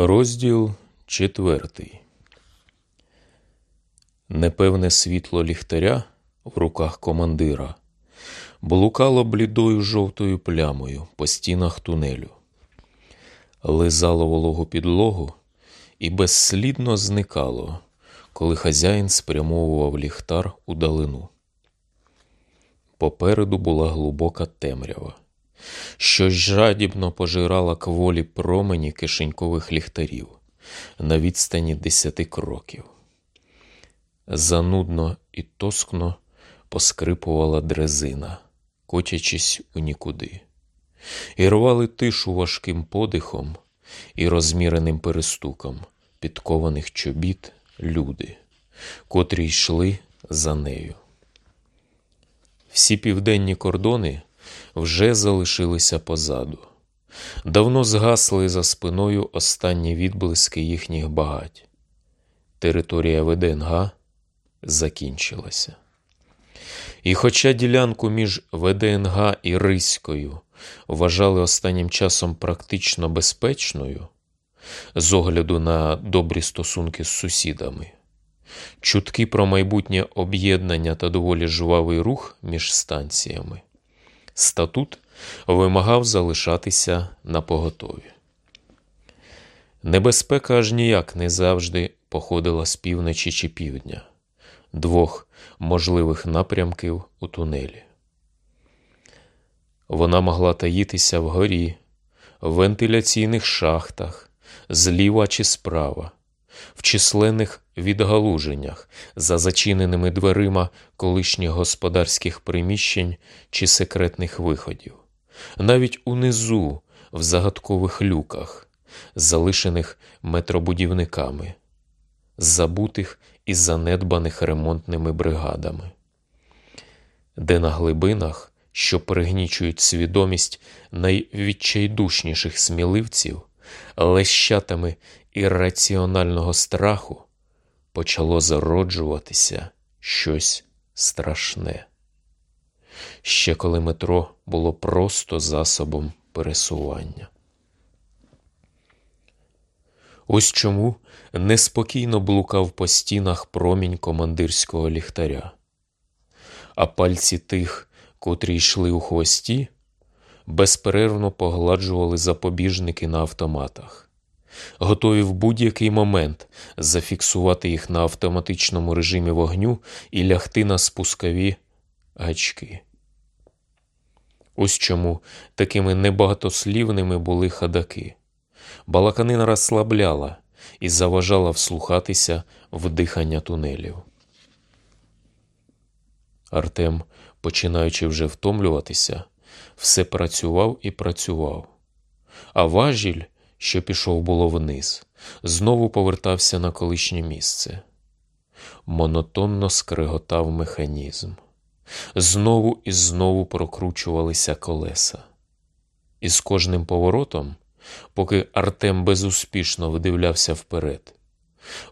Розділ четвертий. Непевне світло ліхтаря в руках командира блукало блідою жовтою плямою по стінах тунелю, лизало вологу підлогу і безслідно зникало, коли хазяїн спрямовував ліхтар у далину. Попереду була глибока темрява, що жадібно пожирала кволі промені кишенькових ліхтарів на відстані десяти кроків. Занудно і тоскно поскрипувала дрезина, котячись у нікуди, і рвали тишу важким подихом і розміреним перестуком підкованих чобіт люди, котрі йшли за нею. Всі південні кордони вже залишилися позаду, давно згасли за спиною останні відблиски їхніх багать. Територія ВДНГ закінчилася. І хоча ділянку між ВДНГ і Риською вважали останнім часом практично безпечною, з огляду на добрі стосунки з сусідами, чутки про майбутнє об'єднання та доволі жвавий рух між станціями, статут вимагав залишатися на поготові. Небезпека аж ніяк не завжди походила з півночі чи півдня, двох можливих напрямків у тунелі. Вона могла таїтися вгорі, в вентиляційних шахтах, зліва чи справа, в численних відгалуженнях за зачиненими дверима колишніх господарських приміщень чи секретних виходів, навіть унизу, в загадкових люках, залишених метробудівниками, забутих і занедбаних ремонтними бригадами, де на глибинах, що пригнічують свідомість найвідчайдушніших сміливців, лещатами ірраціонального страху почало зароджуватися щось страшне. Ще коли метро було просто засобом пересування. Ось чому неспокійно блукав по стінах промінь командирського ліхтаря, а пальці тих, котрі йшли у хвості, безперервно погладжували запобіжники на автоматах, готові в будь-який момент зафіксувати їх на автоматичному режимі вогню і лягти на спускові гачки. Ось чому такими небагатослівними були хадаки. Балаканина розслабляла і заважала вслухатися в дихання тунелів. Артем, починаючи вже втомлюватися, все працював і працював, а важіль, що пішов було вниз, знову повертався на колишнє місце. Монотонно скриготав механізм. Знову і знову прокручувалися колеса. І з кожним поворотом, поки Артем безуспішно видивлявся вперед,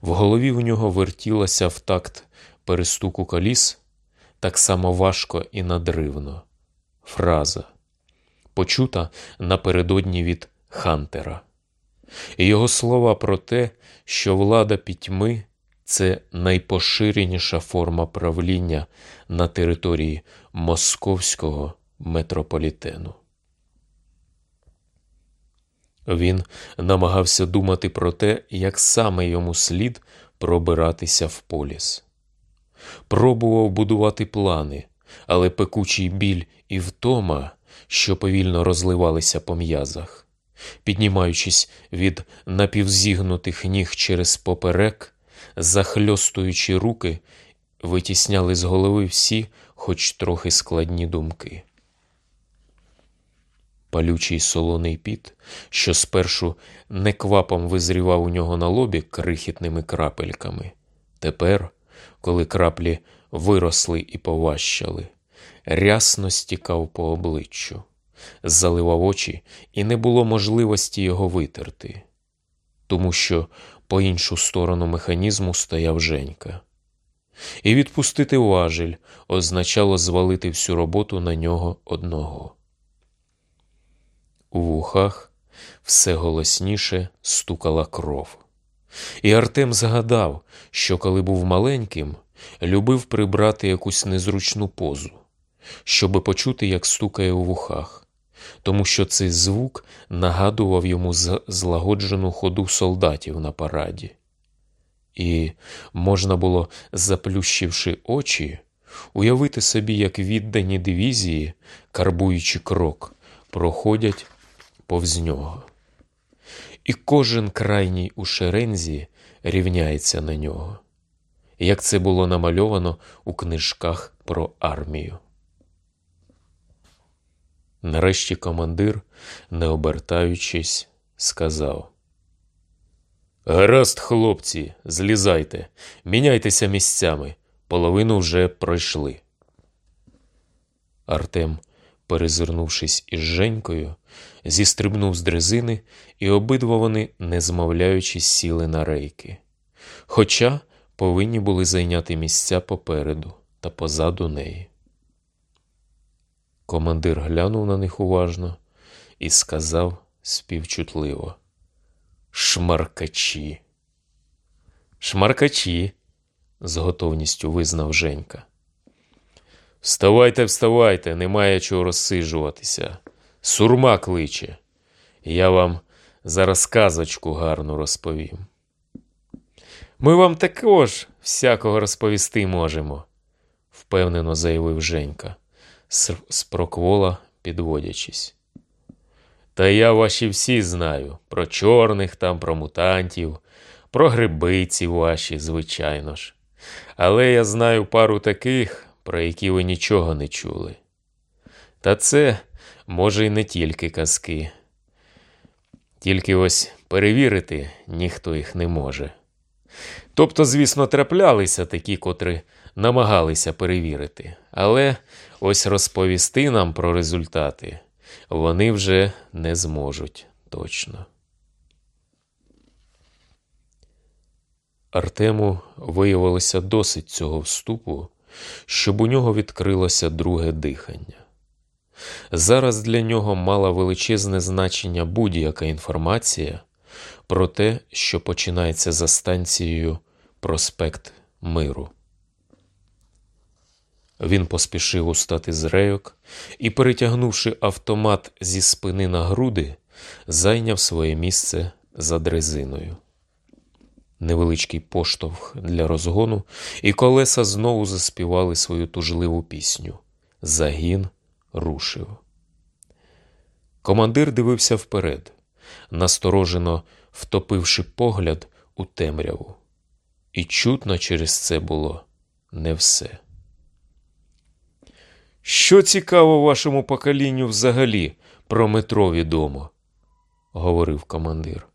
в голові в нього вертілася в такт перестуку коліс так само важко і надривно. Фраза, почута напередодні від Хантера. І його слова про те, що влада пітьми це найпоширеніша форма правління на території московського метрополітену. Він намагався думати про те, як саме йому слід пробиратися в поліс. Пробував будувати плани, але пекучий біль і втома, що повільно розливалися по м'язах, піднімаючись від напівзігнутих ніг через поперек, захльостуючи руки, витісняли з голови всі, хоч трохи складні думки. Палючий солоний піт, що спершу неквапом визрівав у нього на лобі крихітними крапельками, тепер, коли краплі виросли і поващали, рясно стікав по обличчю, заливав очі, і не було можливості його витерти, тому що по іншу сторону механізму стояв Женька. І відпустити важель означало звалити всю роботу на нього одного. У вухах все голосніше стукала кров. І Артем згадав, що коли був маленьким, любив прибрати якусь незручну позу, щоби почути, як стукає у вухах, тому що цей звук нагадував йому злагоджену ходу солдатів на параді. І можна було, заплющивши очі, уявити собі, як віддані дивізії, карбуючи крок, проходять повз нього. І кожен крайній у шерензі рівняється на нього, як це було намальовано у книжках про армію. Нарешті командир, не обертаючись, сказав Гаразд, хлопці, злізайте, міняйтеся місцями, половину вже пройшли. Артем, перезирнувшись із Женькою, зістрибнув з дрезини, і обидва вони, не змовляючись, сіли на рейки. Хоча повинні були зайняти місця попереду та позаду неї. Командир глянув на них уважно і сказав співчутливо Шмаркачі. Шмаркачі, з готовністю визнав Женька. Вставайте, вставайте, немає чого розсиджуватися. Сурма кличе. Я вам зараз казочку гарну розповім. Ми вам також всякого розповісти можемо, впевнено заявив Женька, з проквола підводячись. Та я ваші всі знаю про чорних там, про мутантів, про грибиці ваші, звичайно ж. Але я знаю пару таких, про які ви нічого не чули. Та це, може, й не тільки казки. Тільки ось перевірити ніхто їх не може. Тобто, звісно, траплялися такі, котрі намагалися перевірити, але ось розповісти нам про результати вони вже не зможуть точно. Артему виявилося досить цього вступу, щоб у нього відкрилося друге дихання. Зараз для нього мала величезне значення будь-яка інформація про те, що починається за станцією Проспект Миру. Він поспішив устати з рейок і, перетягнувши автомат зі спини на груди, зайняв своє місце за дрезиною. Невеличкий поштовх для розгону, і колеса знову заспівали свою тужливу пісню. Загін рушив. Командир дивився вперед, насторожено втопивши погляд у темряву. І чутно через це було не все. Що цікаво вашому поколінню взагалі про метро відомо, говорив командир.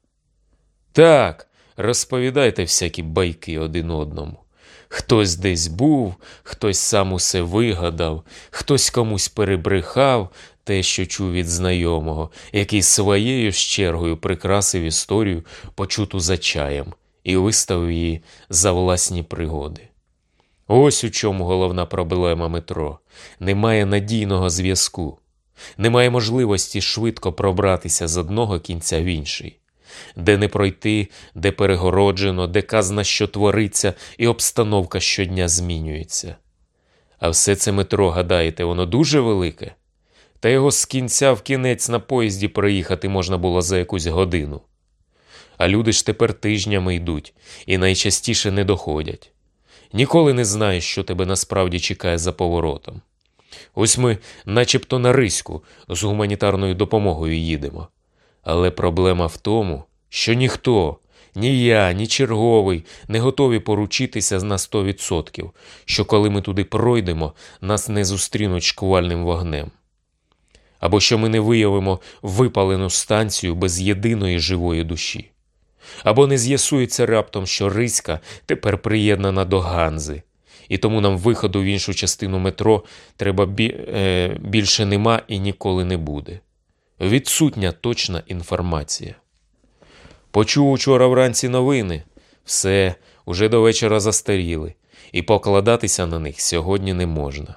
Так, розповідайте всякі байки один одному. Хтось десь був, хтось сам усе вигадав, хтось комусь перебрехав те, що чув від знайомого, який своєю ж чергою прикрасив історію, почуту за чаєм, і виставив її за власні пригоди. Ось у чому головна проблема метро. Немає надійного зв'язку, немає можливості швидко пробратися з одного кінця в інший, де не пройти, де перегороджено, де казна, що твориться, і обстановка щодня змінюється. А все це метро, гадаєте, воно дуже велике, та його з кінця в кінець на поїзді проїхати можна було за якусь годину. А люди ж тепер тижнями йдуть і найчастіше не доходять. Ніколи не знаєш, що тебе насправді чекає за поворотом. Ось ми, начебто на риську, з гуманітарною допомогою їдемо. Але проблема в тому, що ніхто, ні я, ні черговий не готові поручитися на 100%, що коли ми туди пройдемо, нас не зустрінуть шквальним вогнем. Або що ми не виявимо випалену станцію без єдиної живої душі або не з'ясується раптом, що Риська тепер приєднана до Ганзи, і тому нам виходу в іншу частину метро треба бі... е... більше нема і ніколи не буде. Відсутня точна інформація. Почув учора вранці новини, все уже до вечора застаріли, і покладатися на них сьогодні не можна.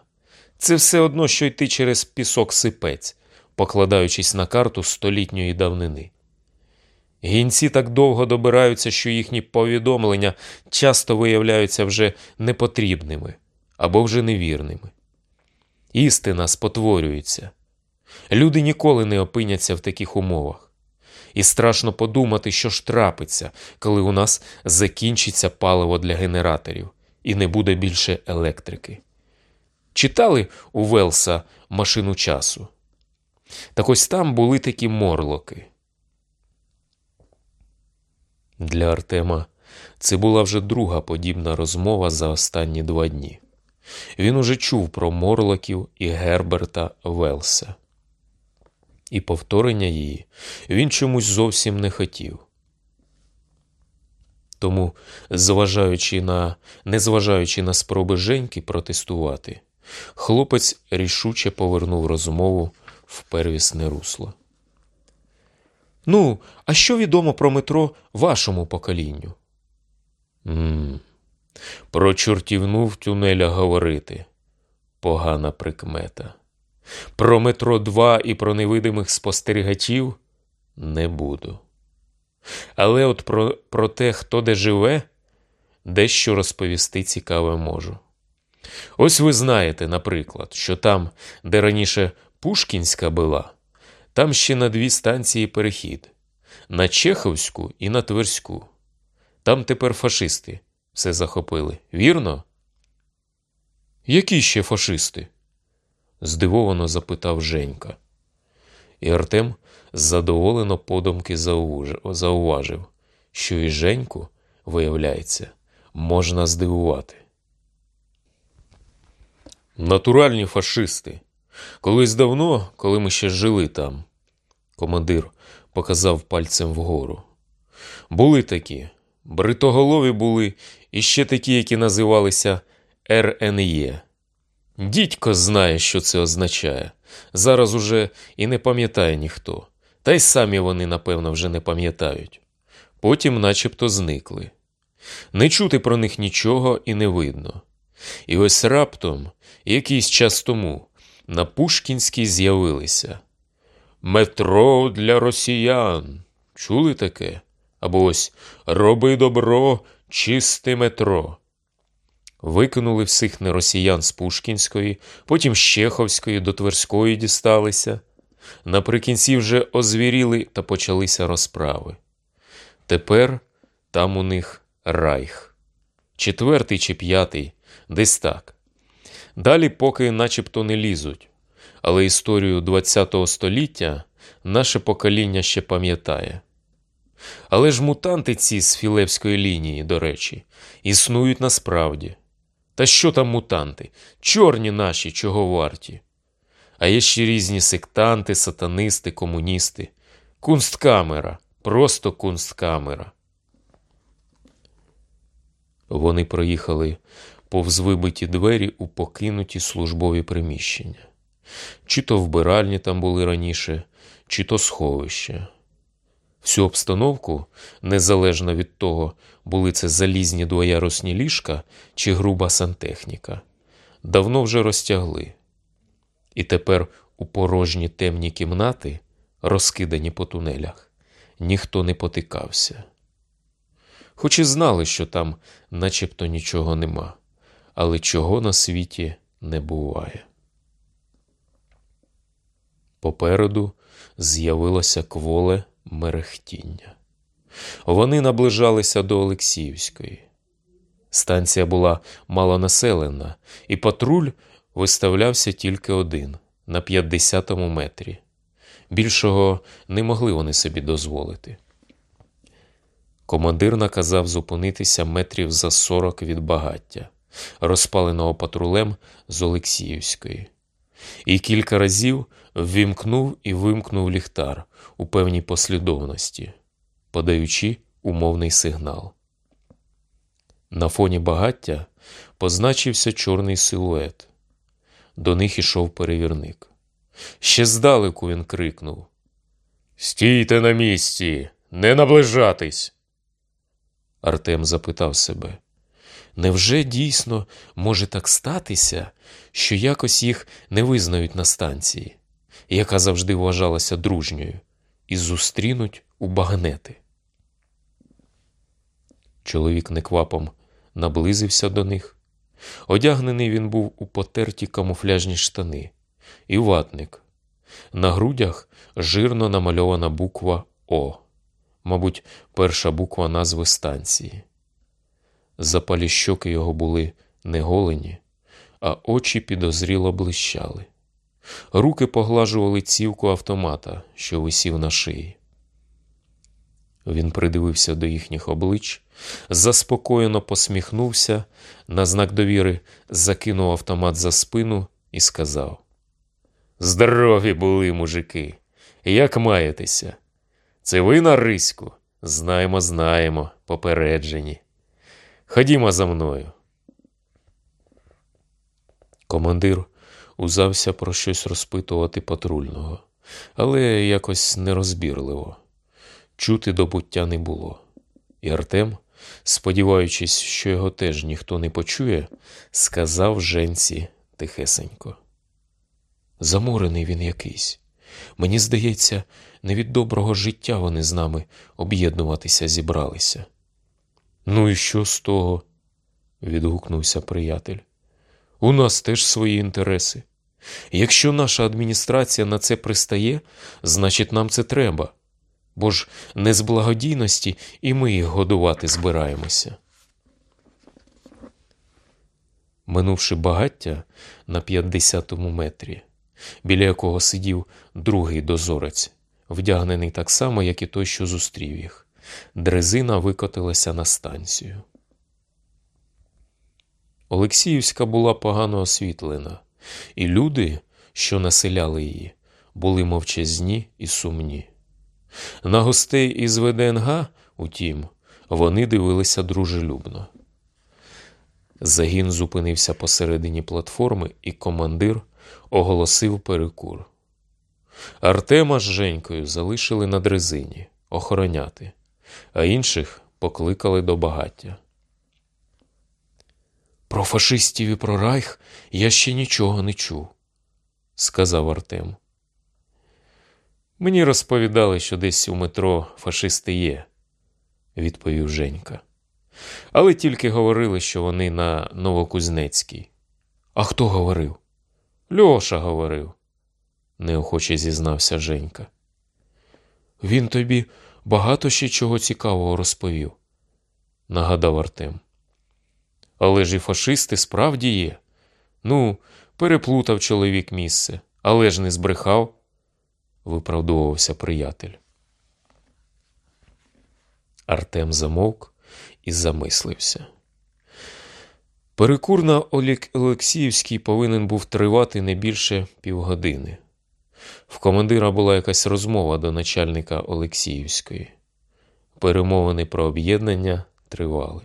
Це все одно, що йти через пісок сипець, покладаючись на карту столітньої давнини. Гінці так довго добираються, що їхні повідомлення часто виявляються вже непотрібними або вже невірними. Істина спотворюється. Люди ніколи не опиняться в таких умовах. І страшно подумати, що ж трапиться, коли у нас закінчиться паливо для генераторів і не буде більше електрики. Читали у Велса машину часу? Так ось там були такі морлоки. Для Артема це була вже друга подібна розмова за останні два дні. Він уже чув про Морлоків і Герберта Велса. І повторення її він чомусь зовсім не хотів. Тому, зважаючи на, незважаючи на спроби Женьки протестувати, хлопець рішуче повернув розмову в первісне русло. Ну, а що відомо про метро вашому поколінню? Ммм, про чортівну в тюнелях говорити. Погана прикмета. Про метро 2 і про невидимих спостерігачів не буду. Але от про, про те, хто де живе, дещо розповісти цікаве можу. Ось ви знаєте, наприклад, що там, де раніше Пушкінська була, там ще на дві станції перехід на Чеховську і на Тверську. Там тепер фашисти все захопили, вірно? Які ще фашисти? здивовано запитав Женька. І Артем задоволено подумки зауважив, що і Женьку, виявляється, можна здивувати. Натуральні фашисти. Колись давно, коли ми ще жили там, командир показав пальцем вгору. Були такі, бритоголові були і ще такі, які називалися РНЄ. Дідько знає, що це означає. Зараз уже і не пам'ятає ніхто, та й самі вони, напевно, вже не пам'ятають. Потім начебто зникли. Не чути про них нічого і не видно. І ось раптом, якийсь час тому, на Пушкінській з'явилися Метро для росіян. Чули таке? Або ось роби добро, чисте метро. Викинули всіх неросіян з Пушкінської, потім з Чеховської до Тверської дісталися. Наприкінці вже озвіріли та почалися розправи. Тепер там у них райх. Четвертий чи п'ятий, десь так. Далі поки начебто не лізуть але історію ХХ століття наше покоління ще пам'ятає. Але ж мутанти ці з філевської лінії, до речі, існують насправді. Та що там мутанти? Чорні наші, чого варті. А є ще різні сектанти, сатанисти, комуністи. Кунсткамера, просто кунсткамера. Вони проїхали повз вибиті двері у покинуті службові приміщення. Чи то вбиральні там були раніше, чи то сховище. Всю обстановку, незалежно від того, були це залізні двоярусні ліжка чи груба сантехніка, давно вже розтягли. І тепер у порожні темні кімнати, розкидані по тунелях, ніхто не потикався. Хоч і знали, що там начебто нічого нема, але чого на світі не буває. Попереду з'явилося кволе мерехтіння. Вони наближалися до Олексіївської. Станція була малонаселена, і патруль виставлявся тільки один на 50-му метрі. Більшого не могли вони собі дозволити. Командир наказав зупинитися метрів за 40 від багаття, розпаленого патрулем з Олексіївської і кілька разів ввімкнув і вимкнув ліхтар у певній послідовності, подаючи умовний сигнал. На фоні багаття позначився чорний силует. До них ішов перевірник. Ще здалеку він крикнув: Стійте на місці, не наближатись. Артем запитав себе, Невже дійсно може так статися, що якось їх не визнають на станції? яка завжди вважалася дружньою, і зустрінуть у багнети. Чоловік неквапом наблизився до них. Одягнений він був у потерті камуфляжні штани і ватник. На грудях жирно намальована буква О, мабуть, перша буква назви станції. Запалі щоки його були не голені, а очі підозріло блищали. Руки поглажували цівку автомата, що висів на шиї. Він придивився до їхніх облич, заспокоєно посміхнувся, на знак довіри закинув автомат за спину і сказав: Здорові були, мужики! Як маєтеся? Це ви на риську? Знаємо, знаємо, попереджені. Ходімо за мною. Командир узався про щось розпитувати патрульного, але якось нерозбірливо. Чути до буття не було. І Артем, сподіваючись, що його теж ніхто не почує, сказав женці тихесенько. Заморений він якийсь. Мені здається, не від доброго життя вони з нами об'єднуватися зібралися. Ну і що з того? відгукнувся приятель. У нас теж свої інтереси. Якщо наша адміністрація на це пристає, значить нам це треба. Бо ж не з благодійності і ми їх годувати збираємося. Минувши багаття на 50-му метрі, біля якого сидів другий дозорець, вдягнений так само, як і той, що зустрів їх, дрезина викотилася на станцію. Олексіївська була погано освітлена, і люди, що населяли її, були мовчазні і сумні. На гостей із ВДНГ, утім, вони дивилися дружелюбно. Загін зупинився посередині платформи, і командир оголосив перекур. Артема з Женькою залишили на дрезині охороняти, а інших покликали до багаття. Про фашистів і про райх я ще нічого не чув, сказав Артем. Мені розповідали, що десь у метро фашисти є, відповів Женька. Але тільки говорили, що вони на Новокузнецькій. А хто говорив? Льоша говорив, неохоче зізнався Женька. Він тобі багато ще чого цікавого розповів, нагадав Артем. Але ж і фашисти справді є. Ну, переплутав чоловік місце, але ж не збрехав, виправдовувався приятель. Артем замовк і замислився. Перекур на Олексіївській повинен був тривати не більше півгодини. В командира була якась розмова до начальника Олексіївської. Перемовини про об'єднання тривали.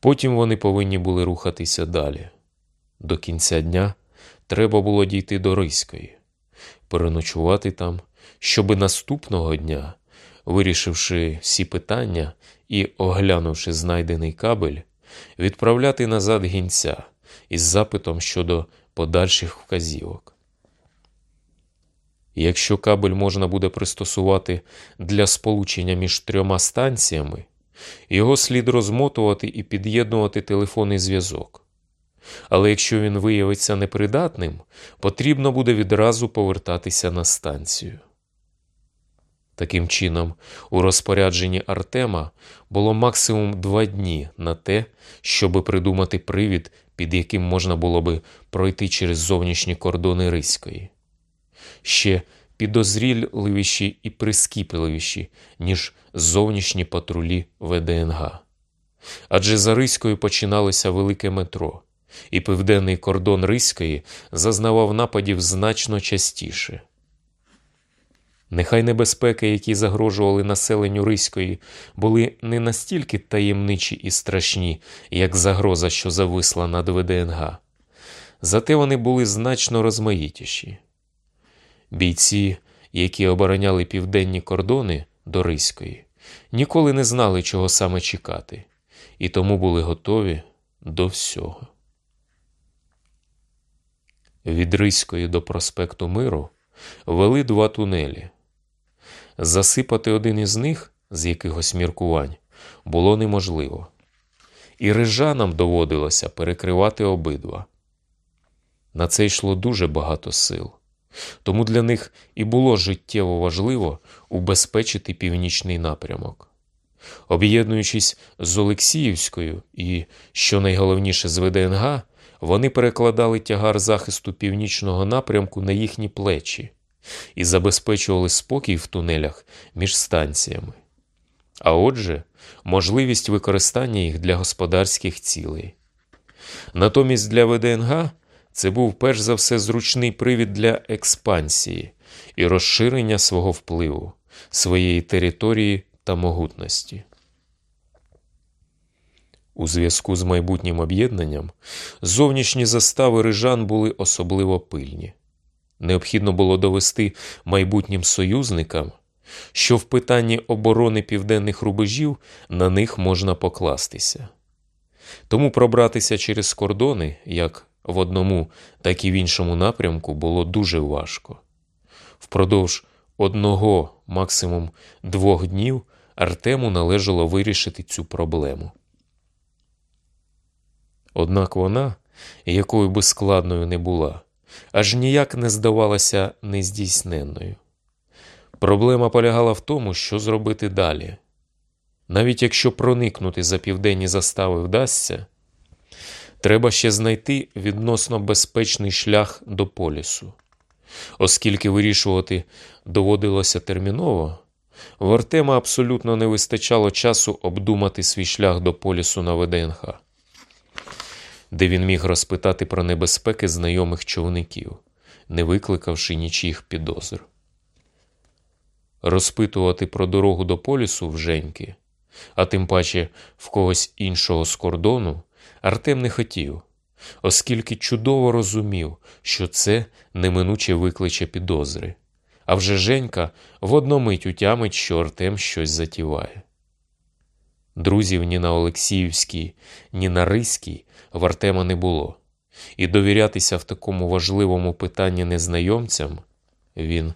Потім вони повинні були рухатися далі. До кінця дня треба було дійти до Ризької, переночувати там, щоби наступного дня, вирішивши всі питання і оглянувши знайдений кабель, відправляти назад гінця із запитом щодо подальших вказівок. Якщо кабель можна буде пристосувати для сполучення між трьома станціями, його слід розмотувати і під'єднувати телефонний зв'язок. Але якщо він виявиться непридатним, потрібно буде відразу повертатися на станцію. Таким чином, у розпорядженні Артема було максимум два дні на те, щоби придумати привід, під яким можна було би пройти через зовнішні кордони Риської. Ще підозріливіші і прискіпливіші, ніж зовнішні патрулі ВДНГ. Адже за Риською починалося велике метро, і південний кордон Риської зазнавав нападів значно частіше. Нехай небезпеки, які загрожували населенню Риської, були не настільки таємничі і страшні, як загроза, що зависла над ВДНГ, зате вони були значно розмаїтіші. Бійці, які обороняли південні кордони до Риської, ніколи не знали, чого саме чекати, і тому були готові до всього. Від Риської до проспекту Миру вели два тунелі. Засипати один із них з якихось міркувань було неможливо, і рижанам доводилося перекривати обидва. На це йшло дуже багато сил, тому для них і було життєво важливо убезпечити північний напрямок. Об'єднуючись з Олексіївською і, що найголовніше, з ВДНГ, вони перекладали тягар захисту північного напрямку на їхні плечі і забезпечували спокій в тунелях між станціями. А отже, можливість використання їх для господарських цілей. Натомість для ВДНГ це був перш за все зручний привід для експансії і розширення свого впливу, своєї території та могутності. У зв'язку з майбутнім об'єднанням зовнішні застави рижан були особливо пильні. Необхідно було довести майбутнім союзникам, що в питанні оборони південних рубежів на них можна покластися. Тому пробратися через кордони, як в одному, так і в іншому напрямку, було дуже важко. Впродовж одного, максимум двох днів Артему належало вирішити цю проблему. Однак вона, якою би складною не була, аж ніяк не здавалася нездійсненною. Проблема полягала в тому, що зробити далі. Навіть якщо проникнути за південні застави вдасться, треба ще знайти відносно безпечний шлях до полісу. Оскільки вирішувати доводилося терміново, в Артема абсолютно не вистачало часу обдумати свій шлях до полісу на ВДНХ, де він міг розпитати про небезпеки знайомих човників, не викликавши нічих підозр. Розпитувати про дорогу до полісу в Женьки, а тим паче в когось іншого з кордону, Артем не хотів, оскільки чудово розумів, що це неминуче викличе підозри. А вже Женька в одномить утямить, що Артем щось затіває. Друзів ні на Олексіївській, ні на Риській в Артема не було, і довірятися в такому важливому питанні незнайомцям він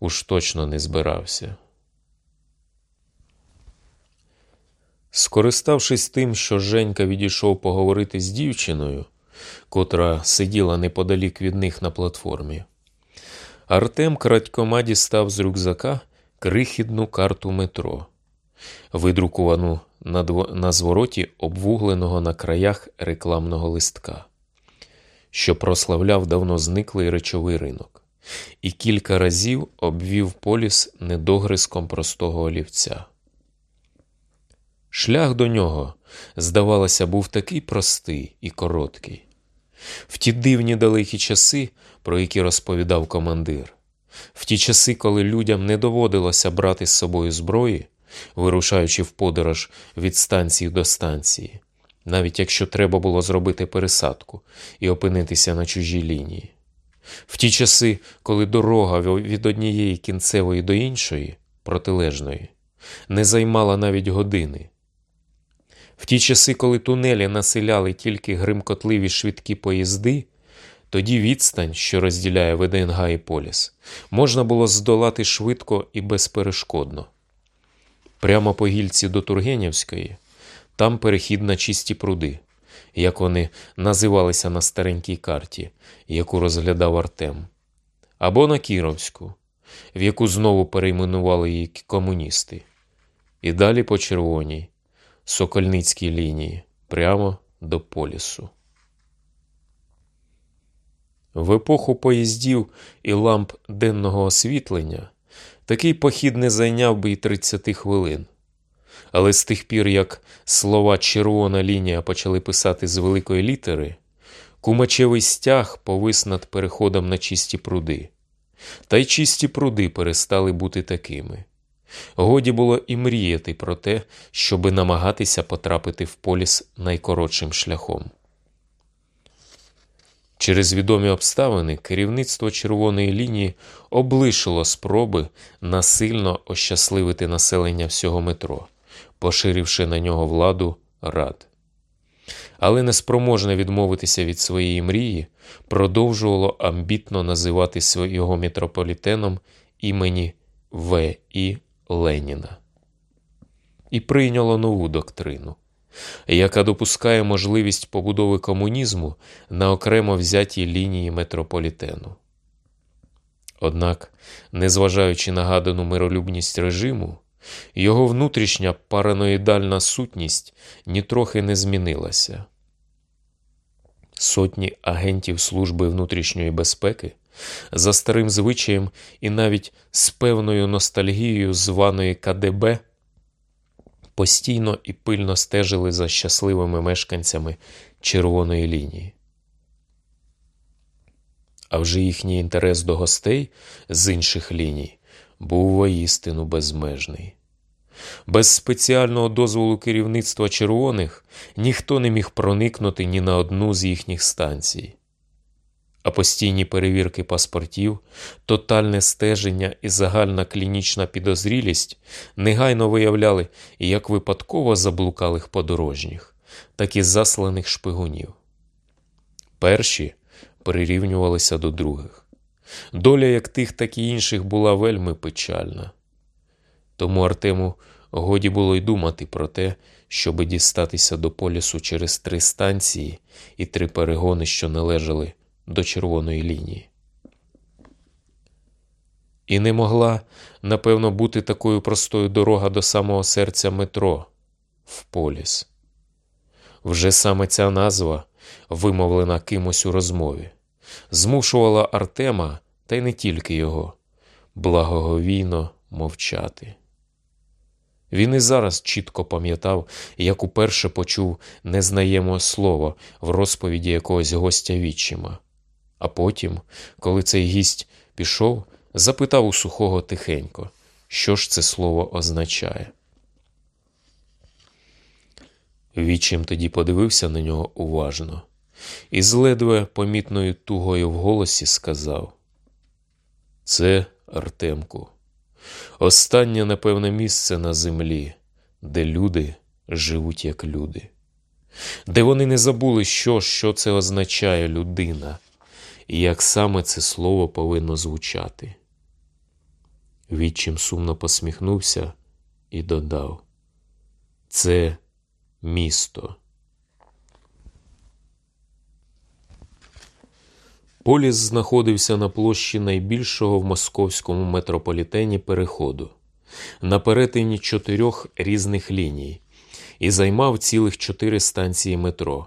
уж точно не збирався. Скориставшись тим, що Женька відійшов поговорити з дівчиною, котра сиділа неподалік від них на платформі, Артем крадькома дістав з рюкзака крихідну карту метро, видрукувану на, дво... на звороті обвугленого на краях рекламного листка, що прославляв давно зниклий речовий ринок, і кілька разів обвів поліс недогризком простого олівця. Шлях до нього, здавалося, був такий простий і короткий. В ті дивні далекі часи, про які розповідав командир, в ті часи, коли людям не доводилося брати з собою зброї, вирушаючи в подорож від станції до станції, навіть якщо треба було зробити пересадку і опинитися на чужій лінії. В ті часи, коли дорога від однієї кінцевої до іншої, протилежної, не займала навіть години. В ті часи, коли тунелі населяли тільки гримкотливі швидкі поїзди, тоді відстань, що розділяє ВДНГ і Поліс, можна було здолати швидко і безперешкодно. Прямо по гільці до Тургенівської, там перехід на чисті пруди, як вони називалися на старенькій карті, яку розглядав Артем, або на Кіровську, в яку знову перейменували її комуністи, і далі по червоній. Сокольницькій лінії прямо до полісу. В епоху поїздів і ламп денного освітлення такий похід не зайняв би й 30 хвилин. Але з тих пір, як слова червона лінія почали писати з великої літери, кумачевий стяг повис над переходом на чисті пруди, та й чисті пруди перестали бути такими. Годі було і мріяти про те, щоби намагатися потрапити в поліс найкоротшим шляхом. Через відомі обставини керівництво червоної лінії облишило спроби насильно ощасливити населення всього метро, поширивши на нього владу рад. але неспроможне відмовитися від своєї мрії, продовжувало амбітно називати свого метрополітеном імені В. Леніна. І прийняло нову доктрину, яка допускає можливість побудови комунізму на окремо взятій лінії метрополітену. Однак, незважаючи на гадану миролюбність режиму, його внутрішня параноїдальна сутність нітрохи не змінилася. Сотні агентів Служби внутрішньої безпеки за старим звичаєм і навіть з певною ностальгією званої КДБ постійно і пильно стежили за щасливими мешканцями червоної лінії. А вже їхній інтерес до гостей з інших ліній був воістину безмежний. Без спеціального дозволу керівництва червоних ніхто не міг проникнути ні на одну з їхніх станцій. А постійні перевірки паспортів, тотальне стеження і загальна клінічна підозрілість негайно виявляли як випадково заблукалих подорожніх, так і засланих шпигунів. Перші прирівнювалися до других. Доля як тих, так і інших була вельми печальна. Тому Артему годі було й думати про те, щоби дістатися до полісу через три станції і три перегони, що належали до червоної лінії. І не могла, напевно, бути такою простою дорога до самого серця метро в поліс. Вже саме ця назва, вимовлена кимось у розмові, змушувала Артема, та й не тільки його, благоговійно мовчати. Він і зараз чітко пам'ятав, як уперше почув незнаємо слово в розповіді якогось гостя відчима. А потім, коли цей гість пішов, запитав у сухого тихенько, що ж це слово означає. Відчим тоді подивився на нього уважно і з ледве помітною тугою в голосі сказав: Це Артемку, останнє, напевне, місце на землі, де люди живуть як люди, де вони не забули, що, що це означає людина і як саме це слово повинно звучати. Відчим сумно посміхнувся і додав: Це місто. Поліс знаходився на площі найбільшого в московському метрополітені переходу, на перетині чотирьох різних ліній, і займав цілих чотири станції метро: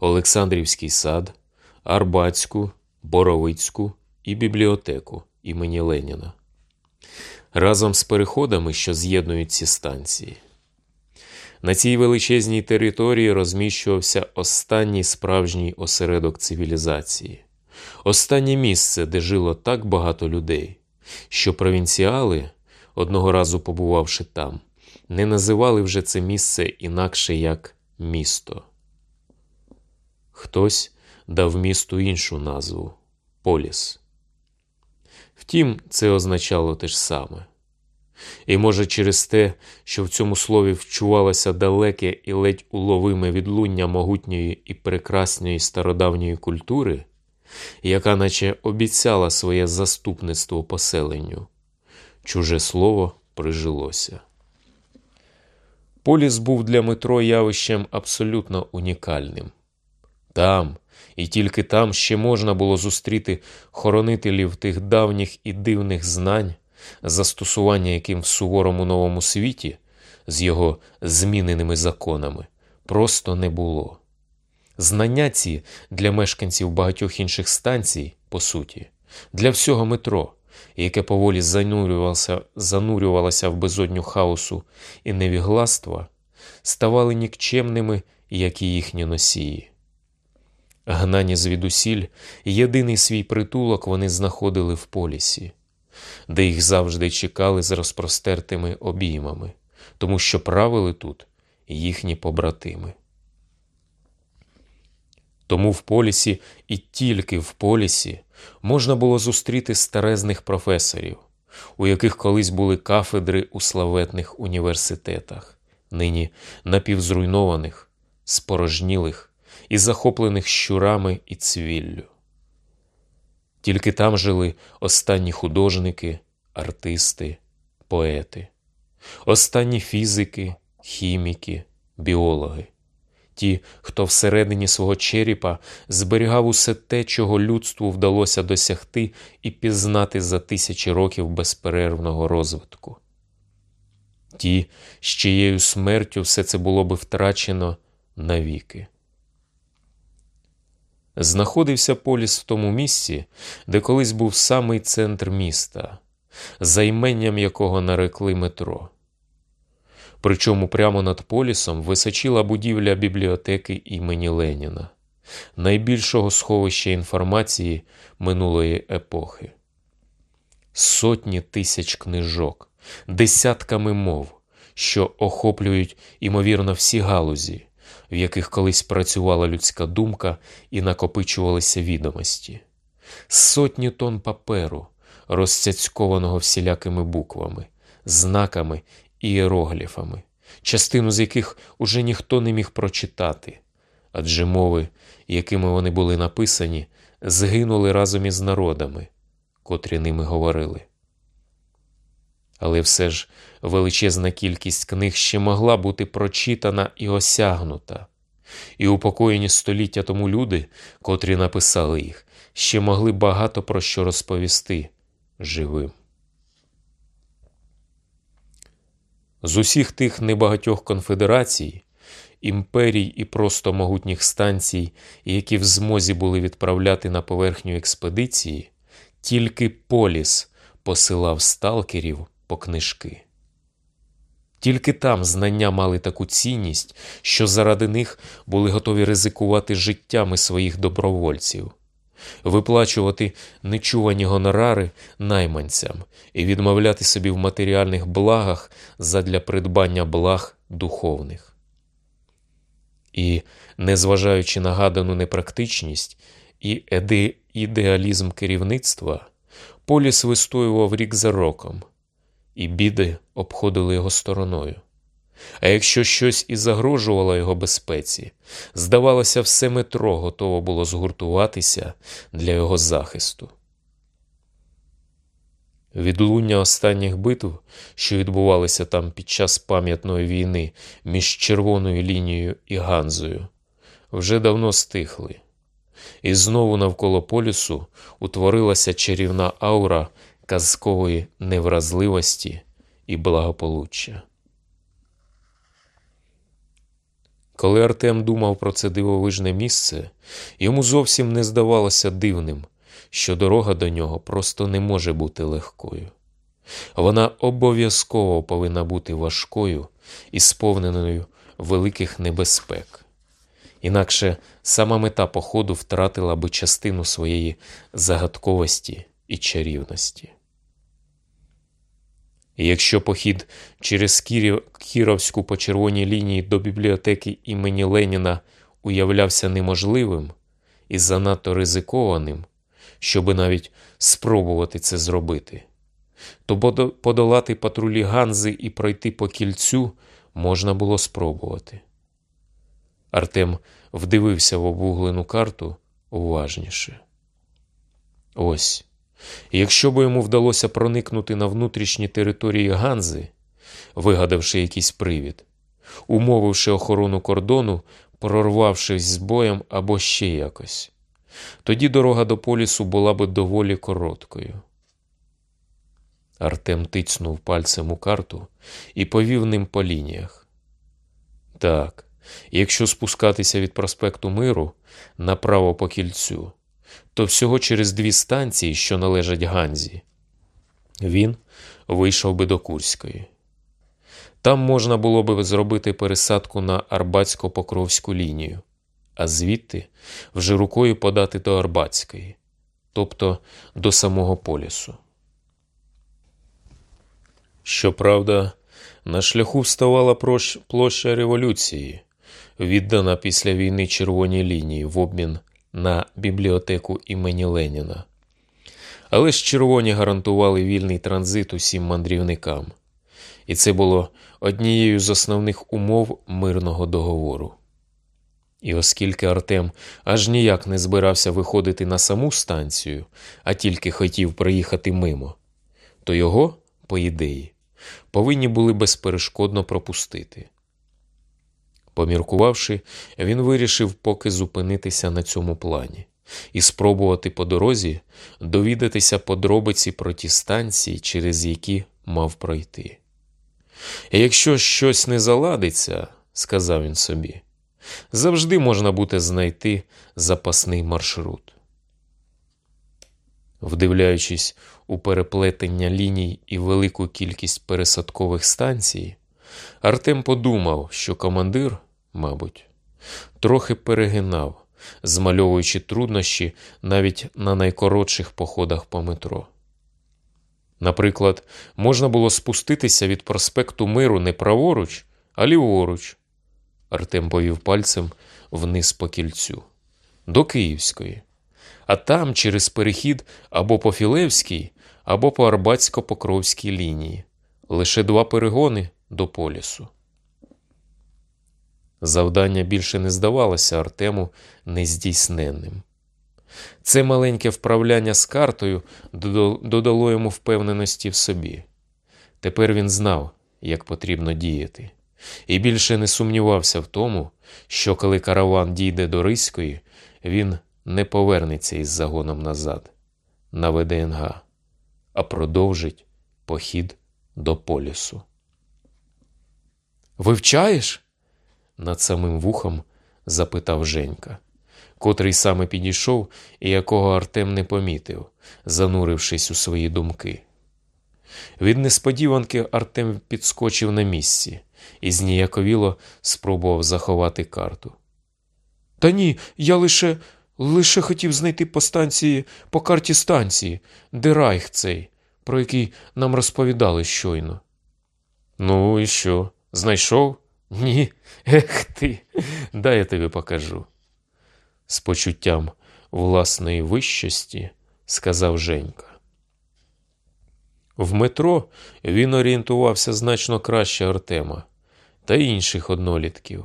Олександрівський сад, Арбатську, Боровицьку і бібліотеку імені Леніна. Разом з переходами, що з'єднують ці станції. На цій величезній території розміщувався останній справжній осередок цивілізації, останнє місце, де жило так багато людей, що провінціали, одного разу побувавши там, не називали вже це місце інакше як місто. Хтось дав місту іншу назву Поліс. Втім, це означало те ж саме. І, може, через те, що в цьому слові вчувалося далеке і ледь уловиме відлуння могутньої і прекрасної стародавньої культури, яка наче обіцяла своє заступництво поселенню, чуже слово прижилося. Поліс був для метро явищем абсолютно унікальним. Там, і тільки там ще можна було зустріти хоронителів тих давніх і дивних знань, застосування яким в суворому новому світі з його зміненими законами просто не було. Знання ці для мешканців багатьох інших станцій, по суті, для всього метро, яке поволі занурювалося, занурювалося в безодню хаосу і невігластва, ставали нікчемними, як і їхні носії. Гнані звідусіль, єдиний свій притулок вони знаходили в полісі, де їх завжди чекали з розпростертими обіймами, тому що правили тут їхні побратими. Тому в полісі і тільки в полісі можна було зустріти старезних професорів, у яких колись були кафедри у славетних університетах, нині напівзруйнованих, спорожнілих і захоплених щурами і цвіллю. Тільки там жили останні художники, артисти, поети, останні фізики, хіміки, біологи, ті, хто всередині свого черепа зберігав усе те, чого людству вдалося досягти і пізнати за тисячі років безперервного розвитку. Ті, з чиєю смертю все це було би втрачено навіки. Знаходився поліс в тому місці, де колись був самий центр міста, за іменням якого нарекли метро. Причому прямо над полісом височила будівля бібліотеки імені Леніна, найбільшого сховища інформації минулої епохи. Сотні тисяч книжок, десятками мов, що охоплюють, імовірно, всі галузі, в яких колись працювала людська думка і накопичувалися відомості, сотні тонн паперу, розцяцькованого всілякими буквами, знаками і іерогліфами, частину з яких уже ніхто не міг прочитати, адже мови, якими вони були написані, згинули разом із народами, котрі ними говорили. Але все ж величезна кількість книг ще могла бути прочитана і осягнута, і упокоєні століття тому люди, котрі написали їх, ще могли багато про що розповісти живим. З усіх тих небагатьох конфедерацій, імперій і просто могутніх станцій, які в змозі були відправляти на поверхню експедиції, тільки Поліс посилав сталкерів по книжки. Тільки там знання мали таку цінність, що заради них були готові ризикувати життями своїх добровольців, виплачувати нечувані гонорари найманцям і відмовляти собі в матеріальних благах задля придбання благ духовних. І, незважаючи на гадану непрактичність і ідеалізм керівництва, Поліс вистоював рік за роком і біди обходили його стороною. А якщо щось і загрожувало його безпеці, здавалося, все метро готово було згуртуватися для його захисту. Відлуння останніх битв, що відбувалися там під час пам'ятної війни між червоною лінією і Ганзою, вже давно стихли, і знову навколо полюсу утворилася чарівна аура казкової невразливості і благополуччя. Коли Артем думав про це дивовижне місце, йому зовсім не здавалося дивним, що дорога до нього просто не може бути легкою. Вона обов'язково повинна бути важкою і сповненою великих небезпек. Інакше сама мета походу втратила би частину своєї загадковості і чарівності. І якщо похід через Кіровську по червоній лінії до бібліотеки імені Леніна уявлявся неможливим і занадто ризикованим, щоби навіть спробувати це зробити, то подолати патрулі Ганзи і пройти по кільцю можна було спробувати. Артем вдивився в обуглену карту уважніше. Ось якщо б йому вдалося проникнути на внутрішні території Ганзи, вигадавши якийсь привід, умовивши охорону кордону, прорвавшись з боєм або ще якось, тоді дорога до полісу була б доволі короткою. Артем тицнув пальцем у карту і повів ним по лініях. Так, якщо спускатися від проспекту Миру направо по кільцю, то всього через дві станції, що належать Ганзі, він вийшов би до Курської. Там можна було би зробити пересадку на Арбатсько-Покровську лінію, а звідти вже рукою подати до Арбатської, тобто до самого полісу. Щоправда, на шляху вставала площа революції, віддана після війни червоній лінії в обмін на бібліотеку імені Леніна. Але ж червоні гарантували вільний транзит усім мандрівникам, і це було однією з основних умов мирного договору. І оскільки Артем аж ніяк не збирався виходити на саму станцію, а тільки хотів проїхати мимо, то його, по ідеї, повинні були безперешкодно пропустити. Поміркувавши, він вирішив поки зупинитися на цьому плані і спробувати по дорозі довідатися подробиці про ті станції, через які мав пройти. Якщо щось не заладиться, сказав він собі, завжди можна буде знайти запасний маршрут. Вдивляючись у переплетення ліній і велику кількість пересадкових станцій, Артем подумав, що командир, мабуть, трохи перегинав, змальовуючи труднощі навіть на найкоротших походах по метро. Наприклад, можна було спуститися від проспекту Миру не праворуч, а ліворуч. Артем повів пальцем вниз по кільцю, до Київської, а там через перехід або по Філевській, або по Арбатсько-Покровській лінії, лише два перегони до полісу. Завдання більше не здавалося Артему нездійсненним. Це маленьке вправляння з картою додало йому впевненості в собі. Тепер він знав, як потрібно діяти, і більше не сумнівався в тому, що коли караван дійде до Риської, він не повернеться із загоном назад, на ВДНГ, а продовжить похід до полісу. Вивчаєш? Над самим вухом запитав Женька котрий саме підійшов і якого Артем не помітив, занурившись у свої думки. Від несподіванки Артем підскочив на місці і зніяковіло спробував заховати карту. Та ні, я лише лише хотів знайти по станції, по карті станції, де райх цей, про який нам розповідали щойно. Ну і що? Знайшов? Ні. Ех ти, дай я тобі покажу з почуттям власної вищості, сказав Женька. В метро він орієнтувався значно краще Артема та інших однолітків,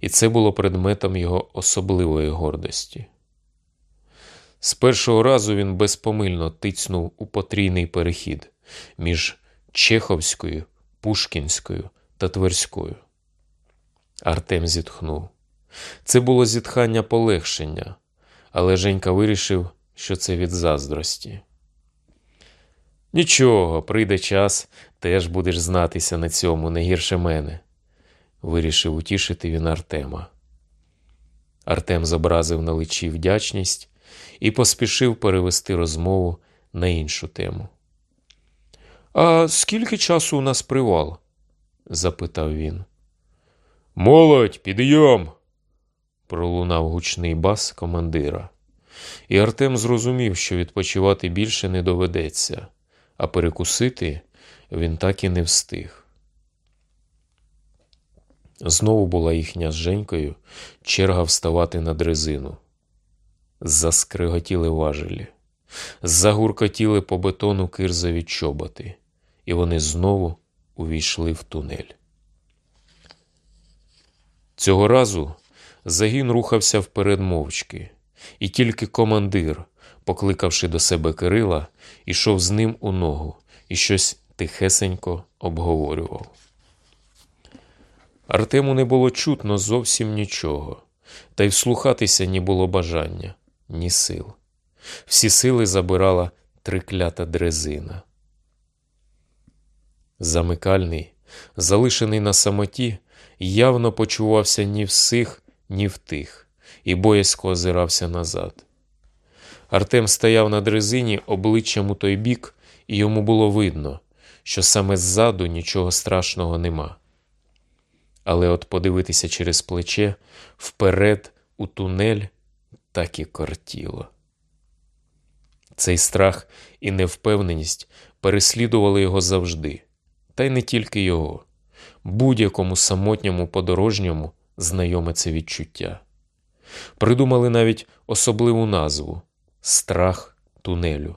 і це було предметом його особливої гордості. З першого разу він безпомильно тицнув у потрійний перехід між Чеховською, Пушкінською та Тверською. Артем зітхнув. Це було зітхання полегшення, але Женька вирішив, що це від заздрості. Нічого, прийде час, теж будеш знатися на цьому не гірше мене, вирішив утішити він Артема. Артем зобразив на личі вдячність і поспішив перевести розмову на іншу тему. А скільки часу у нас привал? запитав він. Молодь, підйом! пролунав гучний бас командира, і Артем зрозумів, що відпочивати більше не доведеться, а перекусити він так і не встиг. Знову була їхня з Женькою черга вставати на дрезину. Заскриготіли важелі, загуркотіли по бетону кирзові чоботи, і вони знову увійшли в тунель. Цього разу Загін рухався вперед мовчки, і тільки командир, покликавши до себе Кирила, ішов з ним у ногу і щось тихесенько обговорював. Артему не було чутно зовсім нічого, та й вслухатися ні було бажання, ні сил. Всі сили забирала триклята дрезина. Замикальний, залишений на самоті, явно почувався ні всіх ні втих, і боязко озирався назад. Артем стояв на дрезині обличчям у той бік, і йому було видно, що саме ззаду нічого страшного нема. Але от подивитися через плече вперед у тунель так і кортіло. Цей страх і невпевненість переслідували його завжди, та й не тільки його, будь-якому самотньому подорожньому знайоме це відчуття. Придумали навіть особливу назву страх тунелю.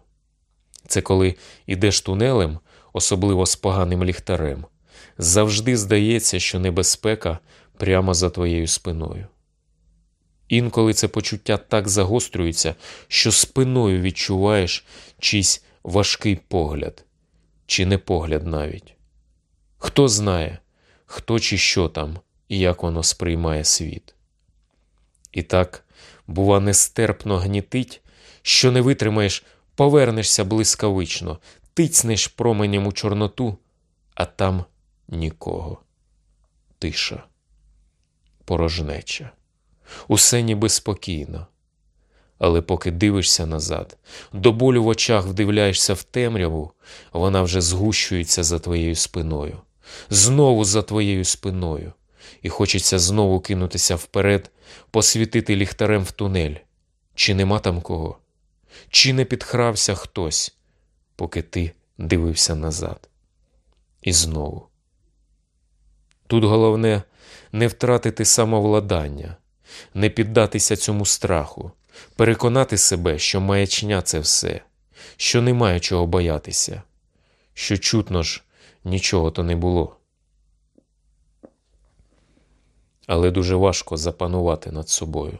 Це коли йдеш тунелем, особливо з поганим ліхтарем, завжди здається, що небезпека прямо за твоєю спиною. Інколи це почуття так загострюється, що спиною відчуваєш чийсь важкий погляд, чи не погляд навіть. Хто знає, хто чи що там і як воно сприймає світ. І так, бува, нестерпно гнітить, що не витримаєш, повернешся блискавично, тицнеш променем у Чорноту, а там нікого. Тиша, порожнеча. Усе ніби спокійно. Але поки дивишся назад, до болю в очах вдивляєшся в темряву, вона вже згущується за твоєю спиною, знову за твоєю спиною, і хочеться знову кинутися вперед, посвітити ліхтарем в тунель. Чи нема там кого? Чи не підхрався хтось, поки ти дивився назад? І знову. Тут головне не втратити самовладання, не піддатися цьому страху, переконати себе, що маячня це все, що немає чого боятися, що чутно ж нічого то не було. Але дуже важко запанувати над собою,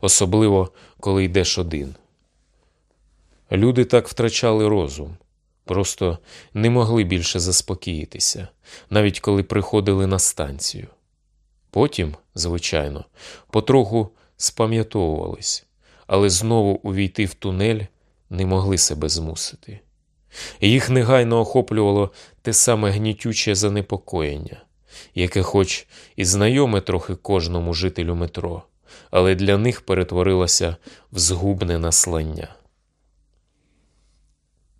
особливо коли йдеш один. Люди так втрачали розум, просто не могли більше заспокоїтися, навіть коли приходили на станцію. Потім, звичайно, потроху спам'ятовувались, але знову увійти в тунель не могли себе змусити. Їх негайно охоплювало те саме гнітюче занепокоєння, яке, хоч і знайоме трохи кожному жителю метро, але для них перетворилося в згубне наслання.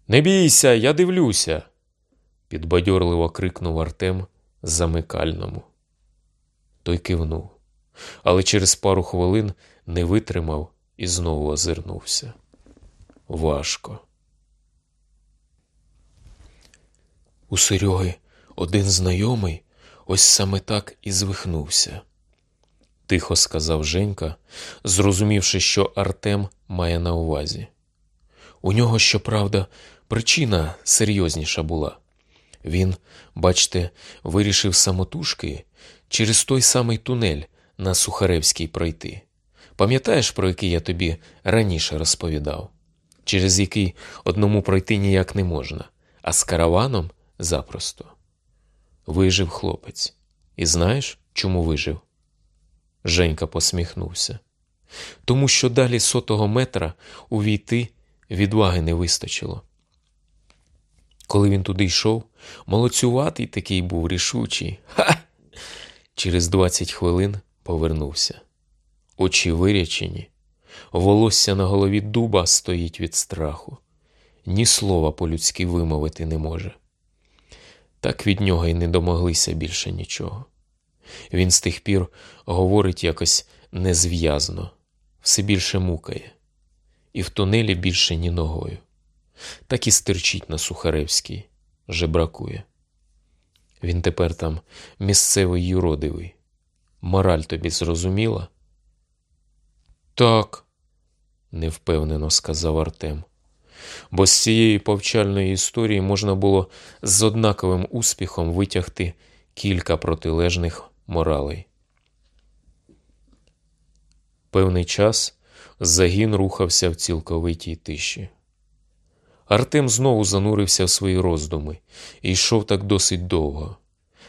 Не бійся, я дивлюся, підбадьорливо крикнув Артем замикальному. Той кивнув, але через пару хвилин не витримав і знову озирнувся. Важко. У Сереги один знайомий ось саме так і звихнувся, тихо сказав Женька, зрозумівши, що Артем має на увазі. У нього, щоправда, причина серйозніша була. Він, бачте, вирішив самотужки через той самий тунель на Сухаревський пройти. Пам'ятаєш, про який я тобі раніше розповідав, через який одному пройти ніяк не можна, а з караваном запросто. Вижив хлопець. І знаєш, чому вижив? Женька посміхнувся. Тому що далі сотого метра увійти відваги не вистачило. Коли він туди йшов, молодцюватий такий був рішучий. Ха! Через двадцять хвилин повернувся. Очі вирячені, волосся на голові дуба стоїть від страху, ні слова по-людськи вимовити не може. Так від нього й не домоглися більше нічого. Він з тих пір говорить якось незв'язно, все більше мукає, і в тунелі більше ні ногою. Так і стирчить на Сухаревській, жебракує. Він тепер там місцевий юродивий. Мораль тобі зрозуміла? Так, невпевнено сказав Артем. Бо з цієї повчальної історії можна було з однаковим успіхом витягти кілька протилежних моралей. Певний час загін рухався в цілковитій тиші. Артем знову занурився в свої роздуми і йшов так досить довго,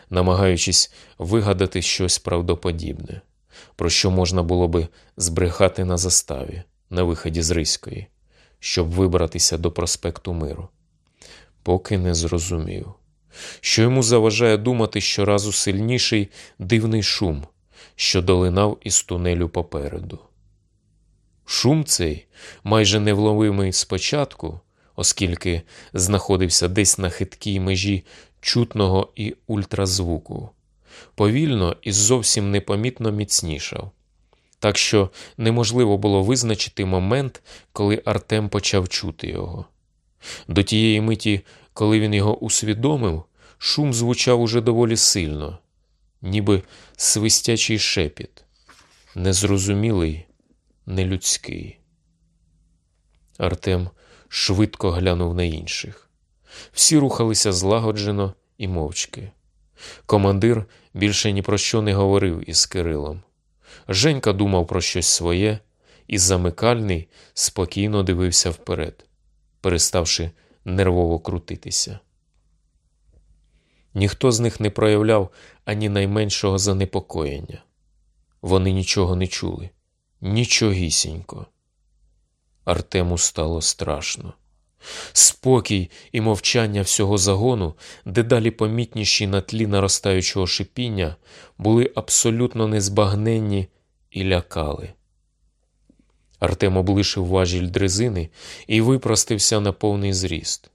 намагаючись вигадати щось правдоподібне, про що можна було би збрехати на заставі на виході з Риської, щоб вибратися до проспекту Миру. Поки не зрозумів, що йому заважає думати щоразу сильніший дивний шум, що долинав із тунелю попереду. Шум цей, майже невловимий спочатку оскільки знаходився десь на хиткій межі чутного і ультразвуку, повільно і зовсім непомітно міцнішав. Так що неможливо було визначити момент, коли Артем почав чути його. До тієї миті, коли він його усвідомив, шум звучав уже доволі сильно, ніби свистячий шепіт, незрозумілий, нелюдський. Артем швидко глянув на інших. Всі рухалися злагоджено і мовчки. Командир більше ні про що не говорив із Кирилом. Женька думав про щось своє, і замикальний спокійно дивився вперед, переставши нервово крутитися. Ніхто з них не проявляв ані найменшого занепокоєння. Вони нічого не чули, нічогісінько. Артему стало страшно. Спокій і мовчання всього загону, дедалі помітніші на тлі наростаючого шипіння, були абсолютно незбагненні і лякали. Артем облишив важіль дрезини і випростився на повний зріст.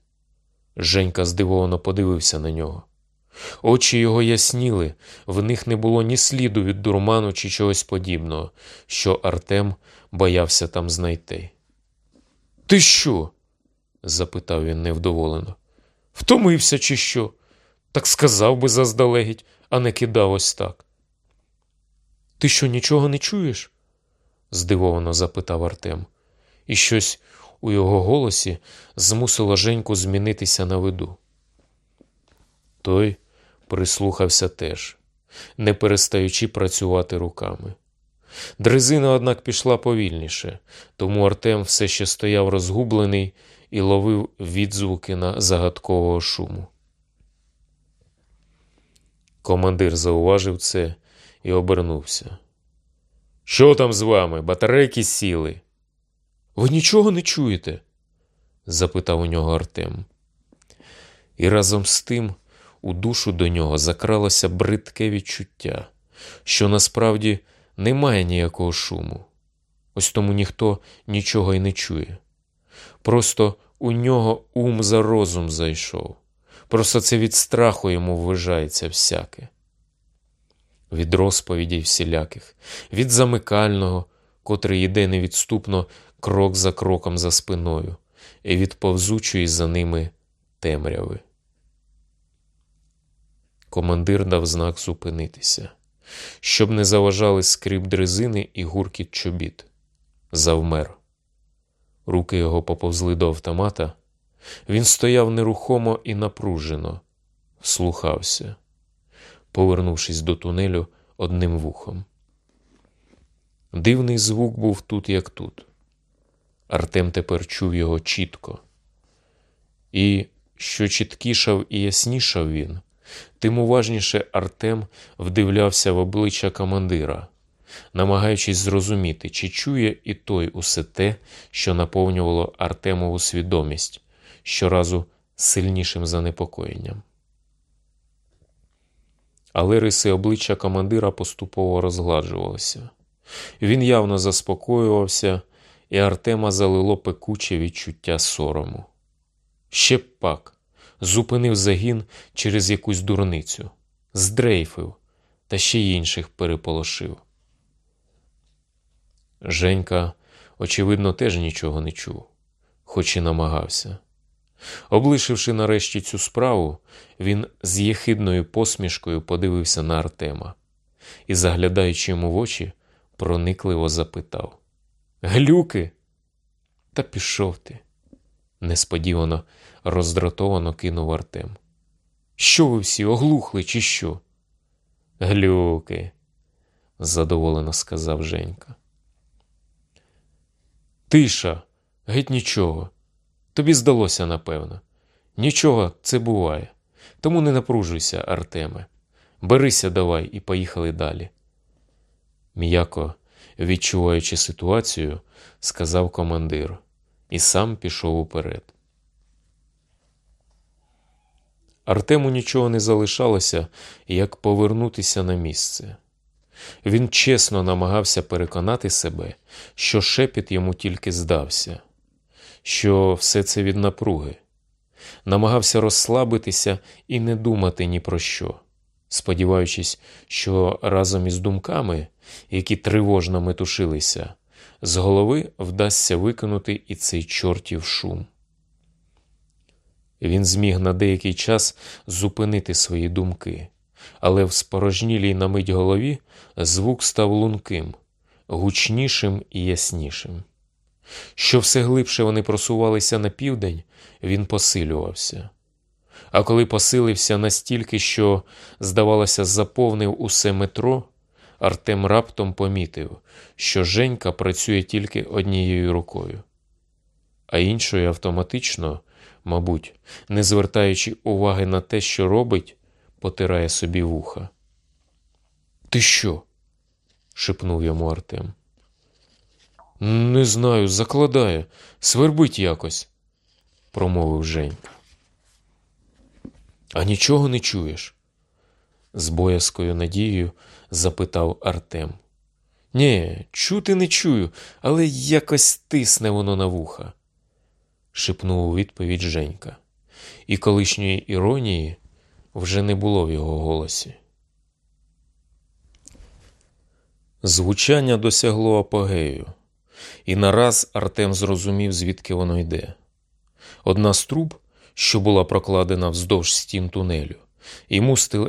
Женька здивовано подивився на нього. Очі його ясніли, в них не було ні сліду від дурману чи чогось подібного, що Артем боявся там знайти. Ти що? Запитав він невдоволено. Втомився, чи що? Так сказав би заздалегідь, а не кидав ось так. Ти що нічого не чуєш? здивовано запитав Артем, і щось у його голосі змусило Женьку змінитися на виду. Той прислухався теж, не перестаючи працювати руками. Дрезина, однак, пішла повільніше, тому Артем все ще стояв розгублений і ловив відзвуки на загадкового шуму. Командир зауважив це і обернувся. Що там з вами? Батарейки сіли? Ви нічого не чуєте? запитав у нього Артем. І разом з тим у душу до нього закралося бридке відчуття, що насправді немає ніякого шуму. Ось тому ніхто нічого й не чує. Просто у нього ум за розум зайшов. Просто це від страху йому вважається всяке. Від розповідей всіляких, від замикального, котрий йде невідступно крок за кроком за спиною, і від повзучої за ними темряви. Командир дав знак зупинитися, щоб не заважали скрип дрезини і гуркіт чобіт. Завмер. Руки його поповзли до автомата. Він стояв нерухомо і напружено, слухався, повернувшись до тунелю одним вухом. Дивний звук був тут, як тут. Артем тепер чув його чітко. І що чіткішав і яснішав він, тим уважніше Артем вдивлявся в обличчя командира, намагаючись зрозуміти, чи чує і той усе те, що наповнювало Артемову свідомість щоразу сильнішим занепокоєнням. Але риси обличчя командира поступово розгладжувалися. Він явно заспокоювався, і Артема залило пекуче відчуття сорому. Ще пак зупинив загін через якусь дурницю, здрейфив та ще й інших переполошив. Женька, очевидно, теж нічого не чув, хоч і намагався. Облишивши нарешті цю справу, він з єхидною посмішкою подивився на Артема і, заглядаючи йому в очі, проникливо запитав Глюки? Та пішов ти. Несподівано роздратовано кинув Артем. Що ви всі оглухли, чи що? Глюки, задоволено сказав Женька. Тиша, геть нічого. Тобі здалося, напевно. Нічого, це буває. Тому не напружуйся, Артеме. Берися давай і поїхали далі. М'яко, відчуваючи ситуацію, сказав командир і сам пішов уперед. Артему нічого не залишалося, як повернутися на місце. Він чесно намагався переконати себе, що шепіт йому тільки здався, що все це від напруги, намагався розслабитися і не думати ні про що, сподіваючись, що разом із думками, які тривожно метушилися, з голови вдасться викинути і цей чортів шум. Він зміг на деякий час зупинити свої думки, але в спорожнілій на мить голові звук став лунким, гучнішим і яснішим. Що все глибше вони просувалися на південь, він посилювався. А коли посилився настільки, що, здавалося, заповнив усе метро, Артем раптом помітив, що Женька працює тільки однією рукою, а іншою автоматично, мабуть, не звертаючи уваги на те, що робить, потирає собі вуха. Ти що? Шепнув йому Артем. Не знаю, закладає, свербить якось, промовив Женька. А нічого не чуєш? з боязкою надією запитав Артем. Нє, чути не чую, але якось тисне воно на вуха, шепнув у відповідь Женька, і колишньої іронії вже не було в його голосі. Звучання досягло апогею, і нараз Артем зрозумів, звідки воно йде. Одна з труб, що була прокладена вздовж стін тунелю, і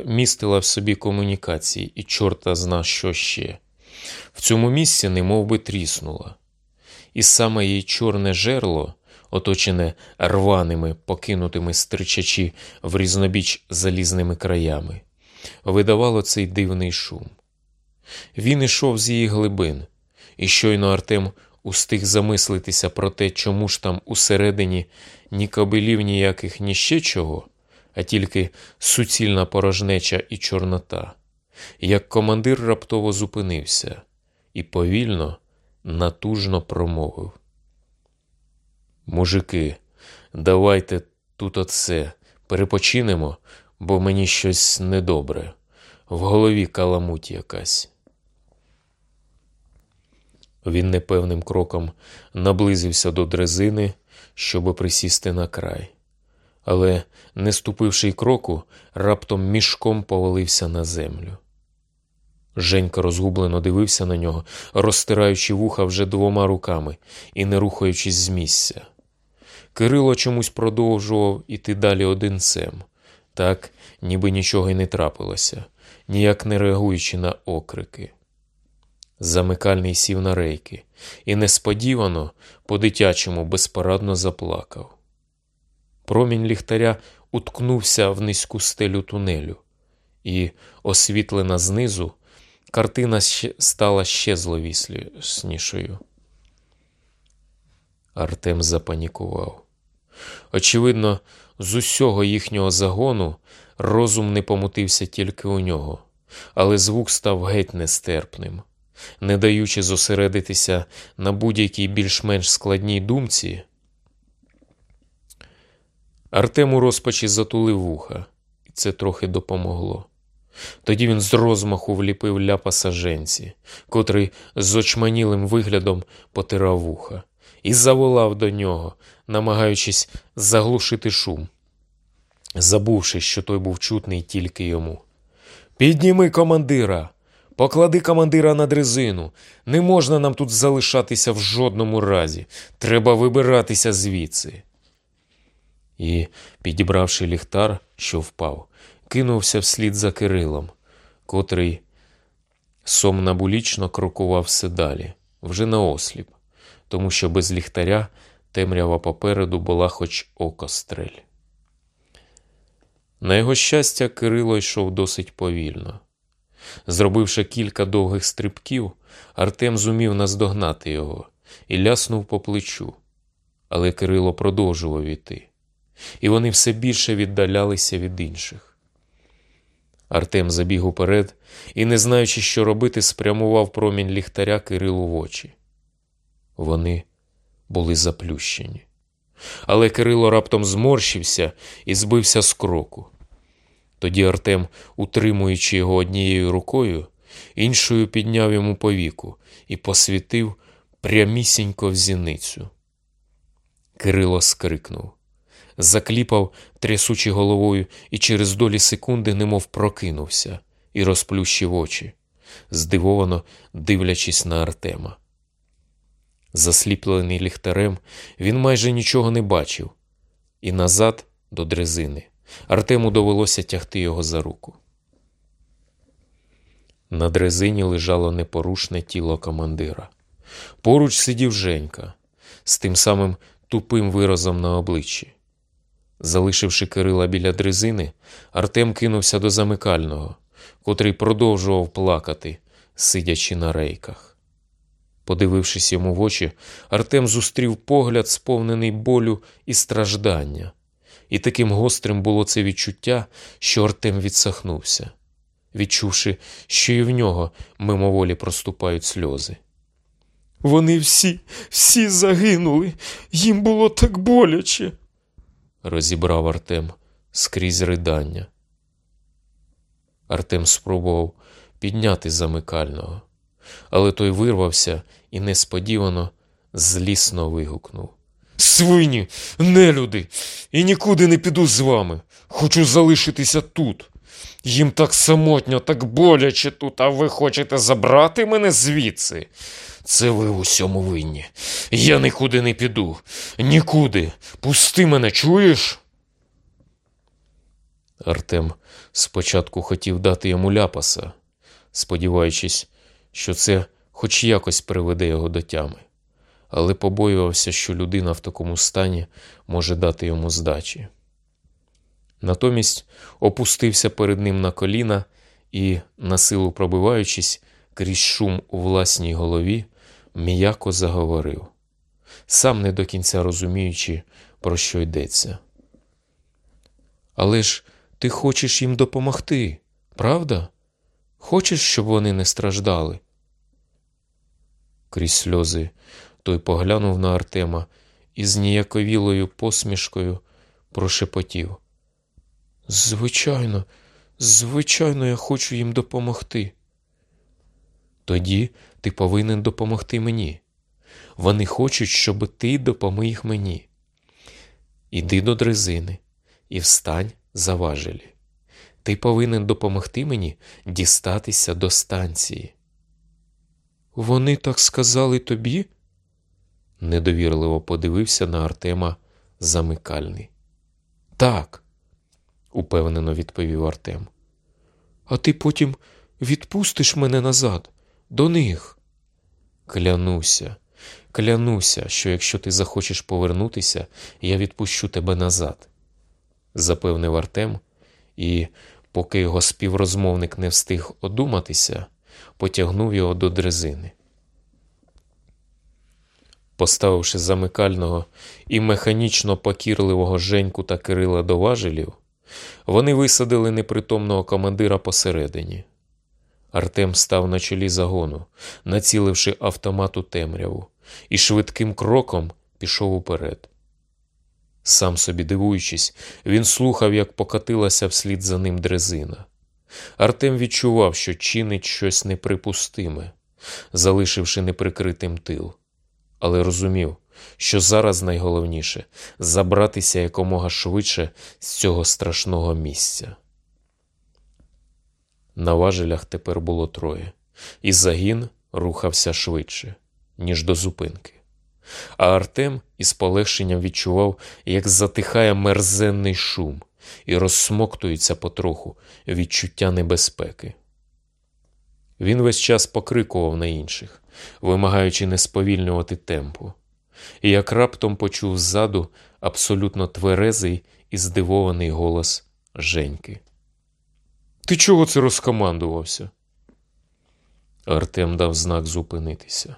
містила в собі комунікації, і чорта зна що ще. В цьому місці немов би тріснула, і саме її чорне жерло, оточене рваними, покинутими стричачі в різнобіч залізними краями, видавало цей дивний шум. Він ішов з її глибин, і щойно Артем устиг замислитися про те, чому ж там усередині ні кобилів ніяких, ні ще чого, а тільки суцільна порожнеча і чорнота, як командир раптово зупинився і повільно, натужно промовив. Мужики, давайте тут оце перепочинемо, бо мені щось недобре. В голові каламуть якась. Він непевним кроком наблизився до дрезини, щоб присісти на край. Але, не ступивши й кроку, раптом мішком повалився на землю. Женька розгублено дивився на нього, розтираючи вуха вже двома руками і не рухаючись з місця. Кирило чомусь продовжував іти далі одинцем, так, ніби нічого й не трапилося, ніяк не реагуючи на окрики. Замикальний сів на рейки і несподівано по-дитячому безпорадно заплакав. Промінь ліхтаря уткнувся в низьку стелю тунелю, і, освітлена знизу, картина стала ще зловіснішою. Артем запанікував. Очевидно, з усього їхнього загону розум не помутився тільки у нього, але звук став геть нестерпним не даючи зосередитися на будь-якій більш-менш складній думці, Артем у розпачі затулив вуха, і це трохи допомогло. Тоді він з розмаху вліпив ляпа саженці, котрий з очманілим виглядом потирав вуха, і заволав до нього, намагаючись заглушити шум, забувши, що той був чутний тільки йому. Підніми командира! Поклади командира на дрезину. Не можна нам тут залишатися в жодному разі. Треба вибиратися звідси. І, підібравши ліхтар, що впав, кинувся вслід за Кирилом, котрий сомнабулічно крокував все далі, вже наосліп, тому що без ліхтаря темрява попереду була хоч окострель. На його щастя, Кирило йшов досить повільно. Зробивши кілька довгих стрибків, Артем зумів наздогнати його і ляснув по плечу. Але Кирило продовжував іти, і вони все більше віддалялися від інших. Артем забіг уперед і, не знаючи, що робити, спрямував промінь ліхтаря Кирилу в очі. Вони були заплющені. Але Кирило раптом зморщився і збився з кроку. Тоді Артем, утримуючи його однією рукою, іншою підняв йому повіку і посвітив прямісінько в зіницю. Кирило скрикнув, закліпав, трясучи головою, і через долі секунди немов прокинувся і розплющив очі, здивовано дивлячись на Артема. Засліплений ліхтарем, він майже нічого не бачив, і назад до дрезини. Артему довелося тягти його за руку. На дрезині лежало непорушне тіло командира. Поруч сидів Женька з тим самим тупим виразом на обличчі. Залишивши Кирила біля дрезини, Артем кинувся до замикального, котрий продовжував плакати, сидячи на рейках. Подивившись йому в очі, Артем зустрів погляд, сповнений болю і страждання, і таким гострим було це відчуття, що Артем відсахнувся, відчувши, що і в нього мимоволі проступають сльози. Вони всі, всі загинули, їм було так боляче. розібрав Артем скрізь ридання. Артем спробував підняти замикального, але той вирвався і несподівано злісно вигукнув. Свині, нелюди, і нікуди не піду з вами. Хочу залишитися тут. Їм так самотньо, так боляче тут, а ви хочете забрати мене звідси. Це ви усьому винні. Я нікуди не піду. Нікуди. Пусти мене, чуєш? Артем спочатку хотів дати йому ляпаса, сподіваючись, що це хоч якось приведе його до тями, але побоювався, що людина в такому стані може дати йому здачі. Натомість опустився перед ним на коліна і, насилу пробиваючись крізь шум у власній голові, м'яко заговорив, сам не до кінця розуміючи, про що йдеться. Але ж ти хочеш їм допомогти, правда? Хочеш, щоб вони не страждали? Крізь сльози той поглянув на Артема і з ніяковілою посмішкою прошепотів. Звичайно, звичайно, я хочу їм допомогти. Тоді ти повинен допомогти мені. Вони хочуть, щоб ти допоміг мені. Іди до дрезини і встань за важелі. Ти повинен допомогти мені дістатися до станції. Вони так сказали тобі? Недовірливо подивився на Артема замикальний. Так, упевнено відповів Артем. А ти потім відпустиш мене назад, до них. Клянуся, клянуся, що якщо ти захочеш повернутися, я відпущу тебе назад, запевнив Артем, і, поки його співрозмовник не встиг одуматися, потягнув його до дрезини. Поставивши замикального і механічно покірливого Женьку та Кирила до важелів, вони висадили непритомного командира посередині. Артем став на чолі загону, націливши автомат у темряву, і швидким кроком пішов уперед. Сам собі дивуючись, він слухав, як покатилася вслід за ним дрезина. Артем відчував, що чинить щось неприпустиме, залишивши неприкритим тил, але розумів, що зараз найголовніше забратися якомога швидше з цього страшного місця. На важелях тепер було троє, і загін рухався швидше, ніж до зупинки. А Артем із полегшенням відчував, як затихає мерзенний шум і розсмоктується потроху відчуття небезпеки. Він весь час покрикував на інших, вимагаючи не сповільнювати темпу, і як раптом почув ззаду абсолютно тверезий і здивований голос Женьки. Ти чого це розкомандувався? Артем дав знак зупинитися,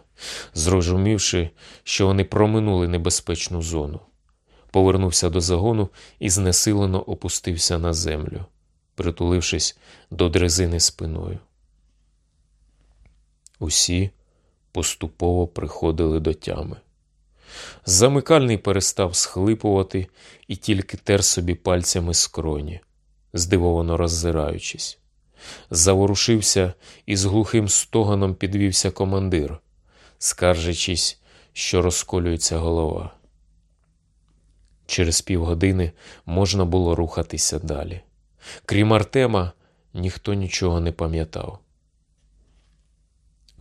зрозумівши, що вони проминули небезпечну зону. Повернувся до загону і знесилено опустився на землю, притулившись до дрезини спиною. Усі поступово приходили до тями. Замикальний перестав схлипувати і тільки тер собі пальцями скроні, здивовано роззираючись. Заворушився і з глухим стоганом підвівся командир, скаржачись, що розколюється голова. Через півгодини можна було рухатися далі. Крім Артема, ніхто нічого не пам'ятав.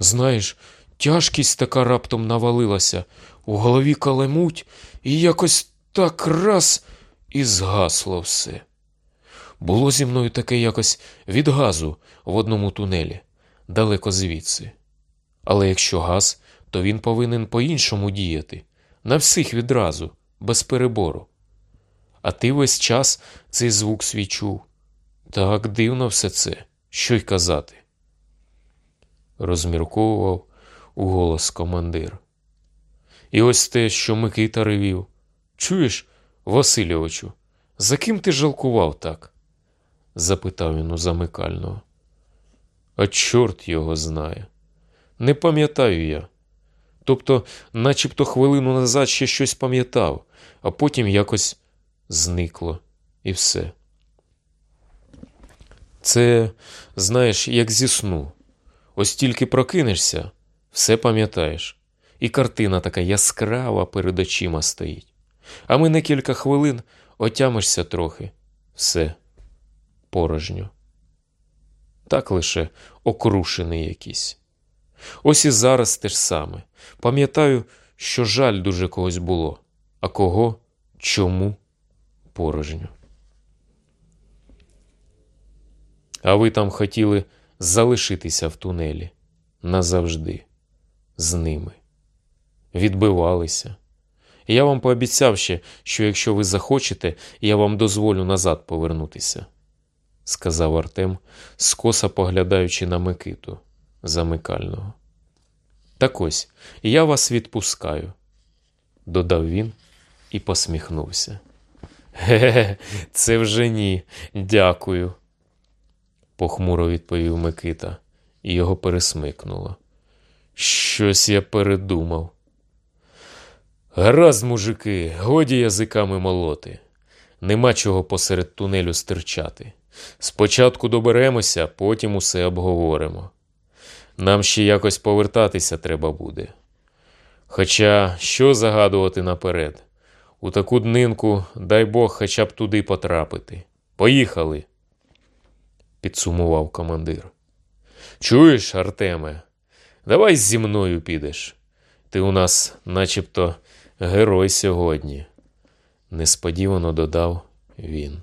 Знаєш, тяжкість така раптом навалилася, у голові калемуть, і якось так раз і згасло все. Було зі мною таке якось від газу в одному тунелі, далеко звідси. Але якщо газ, то він повинен по-іншому діяти, на всіх відразу, без перебору. А ти весь час цей звук свій чув. Так дивно все це, що й казати. Розмірковував у голос командир. І ось те, що Микита ревів. Чуєш, Васильовичу, за ким ти жалкував так? запитав він у замикального. А чорт його знає. Не пам'ятаю я. Тобто, начебто хвилину назад ще щось пам'ятав, а потім якось зникло і все. Це, знаєш, як зі сну. Ось тільки прокинешся, все пам'ятаєш, і картина така яскрава перед очима стоїть. А ми на кілька хвилин отямишся трохи, все порожньо. Так лише окрушений якийсь. Ось і зараз те ж саме. Пам'ятаю, що жаль дуже когось було, а кого, чому порожньо. А ви там хотіли залишитися в тунелі назавжди, з ними. Відбивалися. Я вам пообіцяв ще, що якщо ви захочете, я вам дозволю назад повернутися, сказав Артем, скоса поглядаючи на Микиту замикального. Так ось, я вас відпускаю, додав він і посміхнувся. Ге, це вже ні, дякую, похмуро відповів Микита, і його пересмикнуло. Щось я передумав. Гаразд, мужики, годі язиками молоти. Нема чого посеред тунелю стирчати. Спочатку доберемося, потім усе обговоримо. Нам ще якось повертатися треба буде. Хоча що загадувати наперед? У таку днинку, дай Бог, хоча б туди потрапити. Поїхали, підсумував командир. Чуєш, Артеме, давай зі мною підеш. Ти у нас начебто герой сьогодні, несподівано додав він.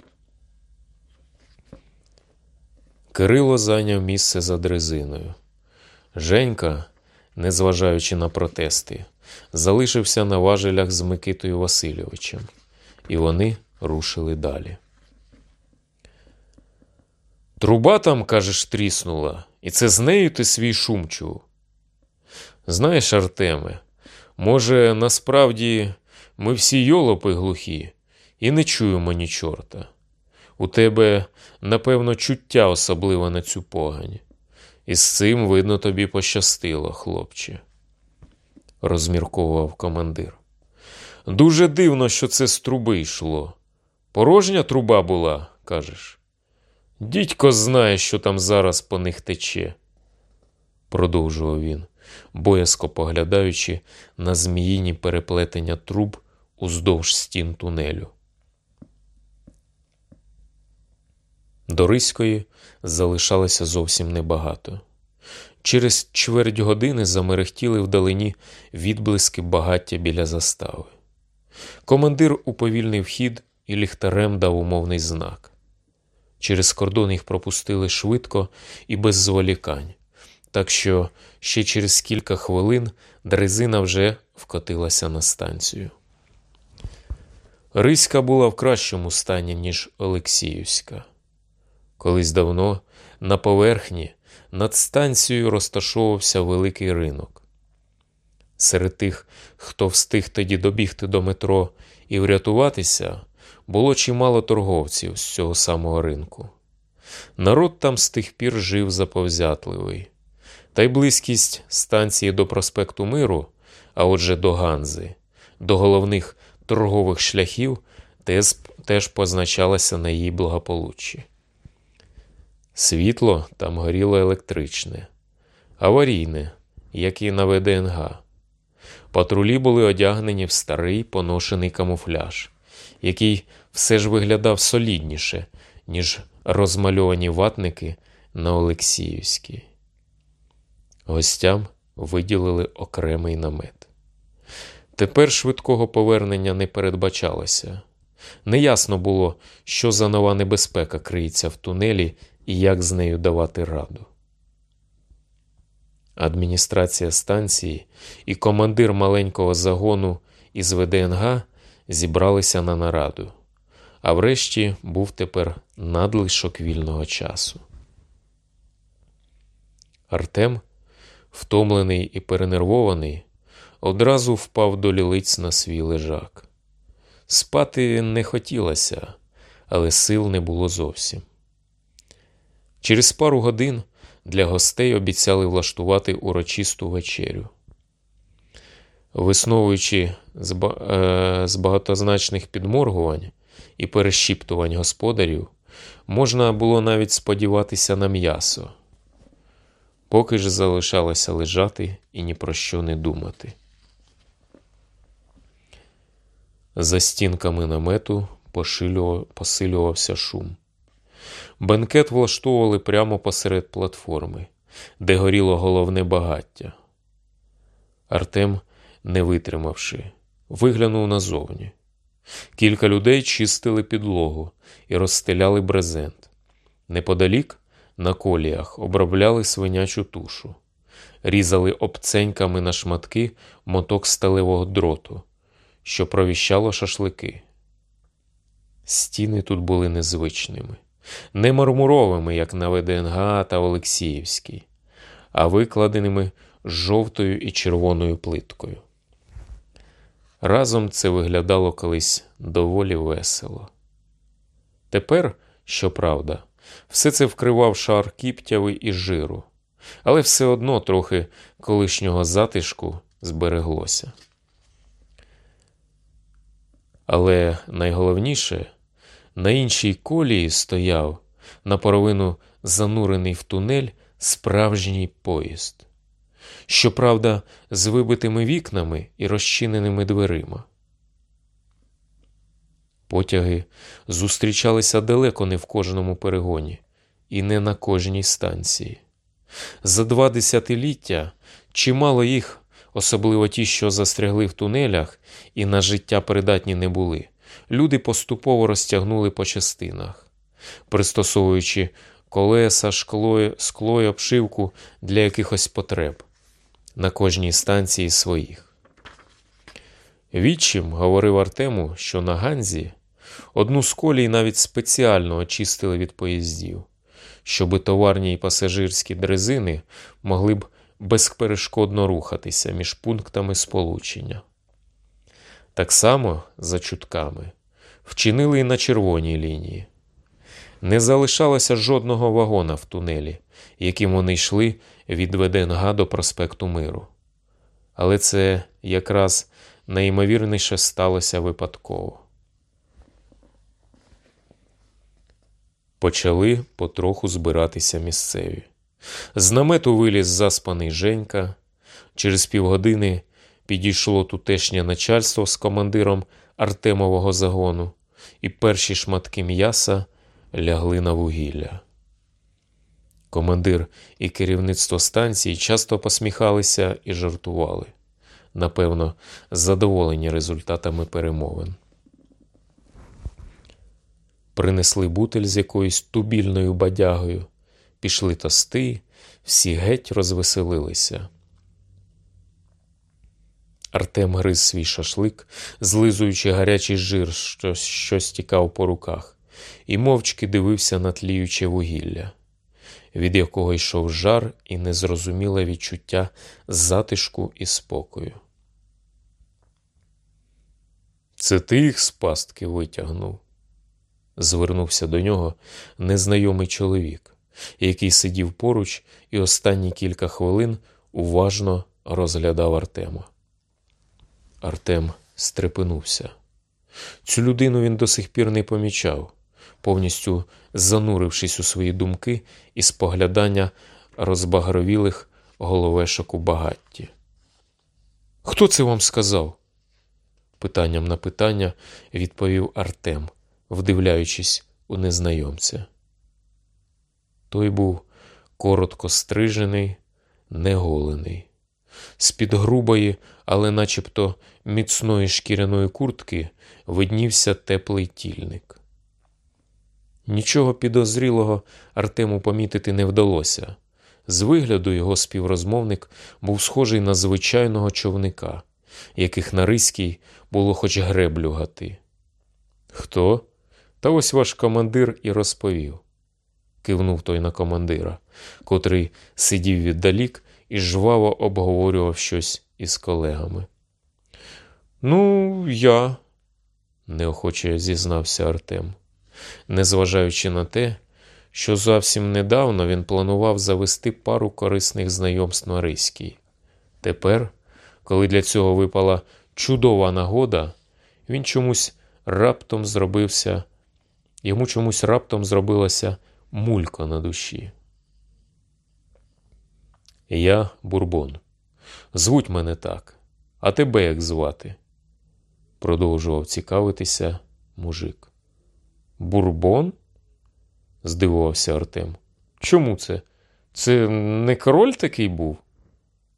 Кирило зайняв місце за дрезиною. Женька, незважаючи на протести, залишився на важелях з Микитою Васильовичем, і вони рушили далі. Труба там, кажеш, тріснула, і це з нею ти свій шум чув. Знаєш, Артеме, може, насправді ми всі йолопи глухі і не чуємо ні чорта. У тебе, напевно, чуття особливе на цю погань. І з цим, видно, тобі пощастило, хлопче, розмірковував командир. Дуже дивно, що це з труби йшло. Порожня труба була, кажеш. Дідько знає, що там зараз по них тече, продовжував він, боязко поглядаючи на зміїні переплетення труб уздовж стін тунелю. До Риської залишалося зовсім небагато. Через чверть години замерехтіли вдалині відблиски багаття біля застави. Командир уповільнив хід і ліхтарем дав умовний знак. Через кордон їх пропустили швидко і без зволікань, так що ще через кілька хвилин дрезина вже вкотилася на станцію. Риська була в кращому стані, ніж Олексіївська. Колись давно на поверхні над станцією розташовувався великий ринок. Серед тих, хто встиг тоді добігти до метро і врятуватися, було чимало торговців з цього самого ринку. Народ там з тих пір жив заповзятливий, та й близькість станції до проспекту Миру, а отже до Ганзи, до головних торгових шляхів теж, позначалася на її благополуччі. Світло там горіло електричне, аварійне, як і на ВДНГ. Патрулі були одягнені в старий поношений камуфляж, який все ж виглядав солідніше, ніж розмальовані ватники на Олексіївській. Гостям виділили окремий намет. Тепер швидкого повернення не передбачалося. Неясно було, що за нова небезпека криється в тунелі і як з нею давати раду. Адміністрація станції і командир маленького загону із ВДНГ зібралися на нараду, а врешті був тепер надлишок вільного часу. Артем, Втомлений і перенервований, одразу впав до лілиць на свій лежак. Спати не хотілося, але сил не було зовсім. Через пару годин для гостей обіцяли влаштувати урочисту вечерю. Висновуючи з, е... багатозначних підморгувань і перешіптувань господарів, можна було навіть сподіватися на м'ясо, поки ж залишалося лежати і ні про що не думати. За стінками намету посилювався шум. Бенкет влаштовували прямо посеред платформи, де горіло головне багаття. Артем, не витримавши, виглянув назовні. Кілька людей чистили підлогу і розстеляли брезент. Неподалік, на коліях, обробляли свинячу тушу, різали обценьками на шматки моток сталевого дроту, що провіщало шашлики. Стіни тут були незвичними не мармуровими, як на ВДНГ та Олексіївській, а викладеними жовтою і червоною плиткою. Разом це виглядало колись доволі весело. Тепер, щоправда, все це вкривав шар кіптяви і жиру, але все одно трохи колишнього затишку збереглося. Але найголовніше. На іншій колії стояв, наполовину занурений в тунель, справжній поїзд. Щоправда, з вибитими вікнами і розчиненими дверима. Потяги зустрічалися далеко не в кожному перегоні і не на кожній станції. За два десятиліття чимало їх, особливо ті, що застрягли в тунелях і на життя придатні не були люди поступово розтягнули по частинах, пристосовуючи колеса, шкло, скло й обшивку для якихось потреб на кожній станції своїх. Відчим говорив Артему, що на Ганзі одну з колій навіть спеціально очистили від поїздів, щоби товарні й пасажирські дрезини могли б безперешкодно рухатися між пунктами сполучення. Так само, за чутками, вчинили і на червоній лінії. Не залишалося жодного вагона в тунелі, яким вони йшли від ВДНГ до проспекту Миру. Але це якраз найімовірніше сталося випадково. Почали потроху збиратися місцеві. З намету виліз заспаний Женька. Через півгодини підійшло тутешнє начальство з командиром Артемового загону, і перші шматки м'яса лягли на вугілля. Командир і керівництво станції часто посміхалися і жартували, напевно, задоволені результатами перемовин. Принесли бутель з якоюсь тубільною бадягою, пішли тости, всі геть розвеселилися. Артем гриз свій шашлик, злизуючи гарячий жир, що, що стікав по руках, і мовчки дивився на тліюче вугілля, від якого йшов жар і незрозуміле відчуття затишку і спокою. Це ти їх з пастки витягнув? звернувся до нього незнайомий чоловік, який сидів поруч і останні кілька хвилин уважно розглядав Артема. Артем стрепенувся. Цю людину він до сих пір не помічав, повністю занурившись у свої думки і споглядання розбагровілих головешок у багатті. Хто це вам сказав? Питанням на питання відповів Артем, вдивляючись у незнайомця. Той був коротко стрижений, неголений з-під грубої, але начебто міцної шкіряної куртки виднівся теплий тільник. Нічого підозрілого Артему помітити не вдалося. З вигляду його співрозмовник був схожий на звичайного човника, яких на Риській було хоч греблю гати. Хто? Та ось ваш командир і розповів, кивнув той на командира, котрий сидів віддалік і жваво обговорював щось із колегами. Ну, я, неохоче зізнався Артем, незважаючи на те, що зовсім недавно він планував завести пару корисних знайомств на Риській. Тепер, коли для цього випала чудова нагода, він чомусь раптом зробився, йому чомусь раптом зробилася мулька на душі. Я Бурбон. Звуть мене так. А тебе як звати? продовжував цікавитися мужик. Бурбон? здивувався Артем. Чому це? Це не король такий був?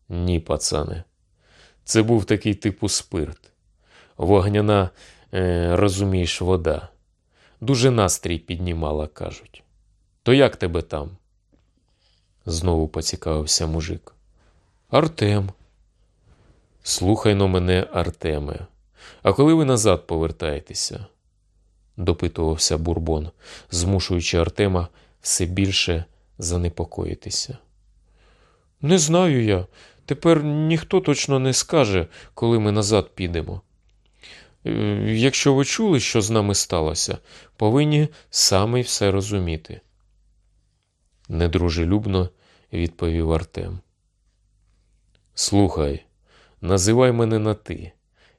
Ні, пацане. Це був такий типу спирт. Вогняна, е, розумієш, вода. Дуже настрій піднімала, кажуть. То як тебе там? Знову поцікавився мужик. Артем. Слухай но мене, Артеме. А коли ви назад повертаєтеся? Допитувався Бурбон, змушуючи Артема все більше занепокоїтися. Не знаю я. Тепер ніхто точно не скаже, коли ми назад підемо. Е, Якщо ви чули, що з нами сталося, повинні самі все розуміти. Недружелюбно відповів Артем. Слухай, називай мене на ти.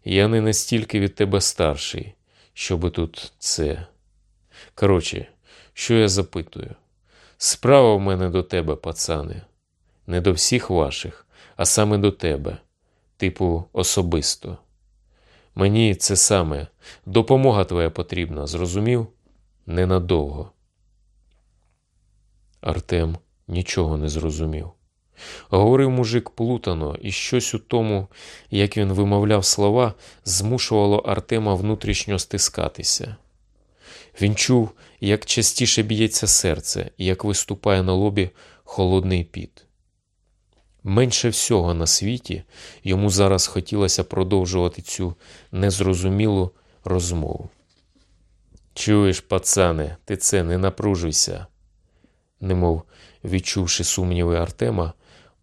Я не настільки від тебе старший, щоби тут це. Коротше, що я запитую? Справа в мене до тебе, пацане, не до всіх ваших, а саме до тебе, типу, особисто. Мені це саме допомога твоя потрібна, зрозумів? Ненадовго. Артем нічого не зрозумів. Говорив мужик плутано, і щось у тому, як він вимовляв слова, змушувало Артема внутрішньо стискатися. Він чув, як частіше б'ється серце і як виступає на лобі холодний піт. Менше всього на світі йому зараз хотілося продовжувати цю незрозумілу розмову. Чуєш, пацане, ти це не напружуйся, немов відчувши сумніви Артема,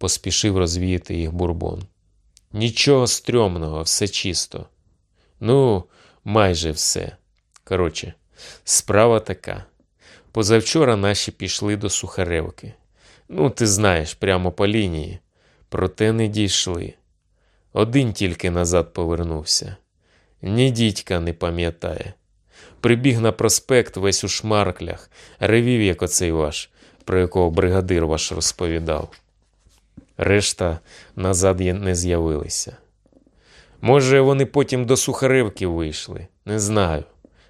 поспішив розвіяти їх бурбон. Нічого стрьомного, все чисто. Ну, майже все. Коротше, справа така. Позавчора наші пішли до Сухаревки. Ну, ти знаєш, прямо по лінії. Проте не дійшли. Один тільки назад повернувся. Ні дідька не пам'ятає. Прибіг на проспект весь у шмарклях, ревів, як оцей ваш, про якого бригадир ваш розповідав. Решта назад не з'явилися. Може, вони потім до Сухаревки вийшли, не знаю.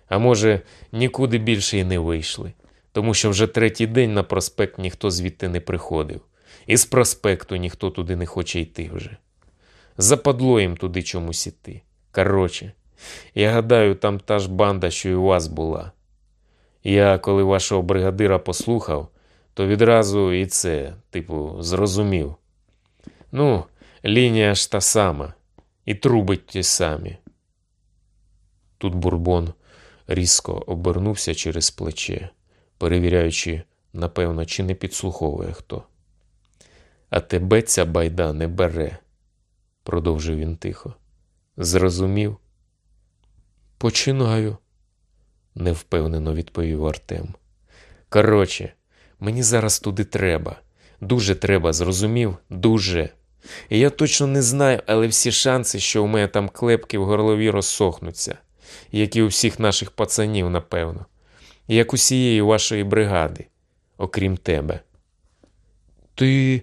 А може, нікуди більше й не вийшли, тому що вже третій день на проспект ніхто звідти не приходив, і з проспекту ніхто туди не хоче йти вже. Западло їм туди чомусь іти. Коротше, я гадаю, там та ж банда, що і у вас була. Я, коли вашого бригадира послухав, то відразу і це, типу, зрозумів. Ну, лінія ж та сама, і трубить ті самі. Тут бурбон різко обернувся через плече, перевіряючи, напевно, чи не підслуховує хто. А тебе ця байда не бере, продовжив він тихо. Зрозумів? Починаю, невпевнено відповів Артем. Коротше, мені зараз туди треба. Дуже треба, зрозумів? Дуже. Я точно не знаю, але всі шанси, що у мене там клепки в горлові розсохнуться, як і у всіх наших пацанів, напевно, як усієї вашої бригади, окрім тебе. Ти.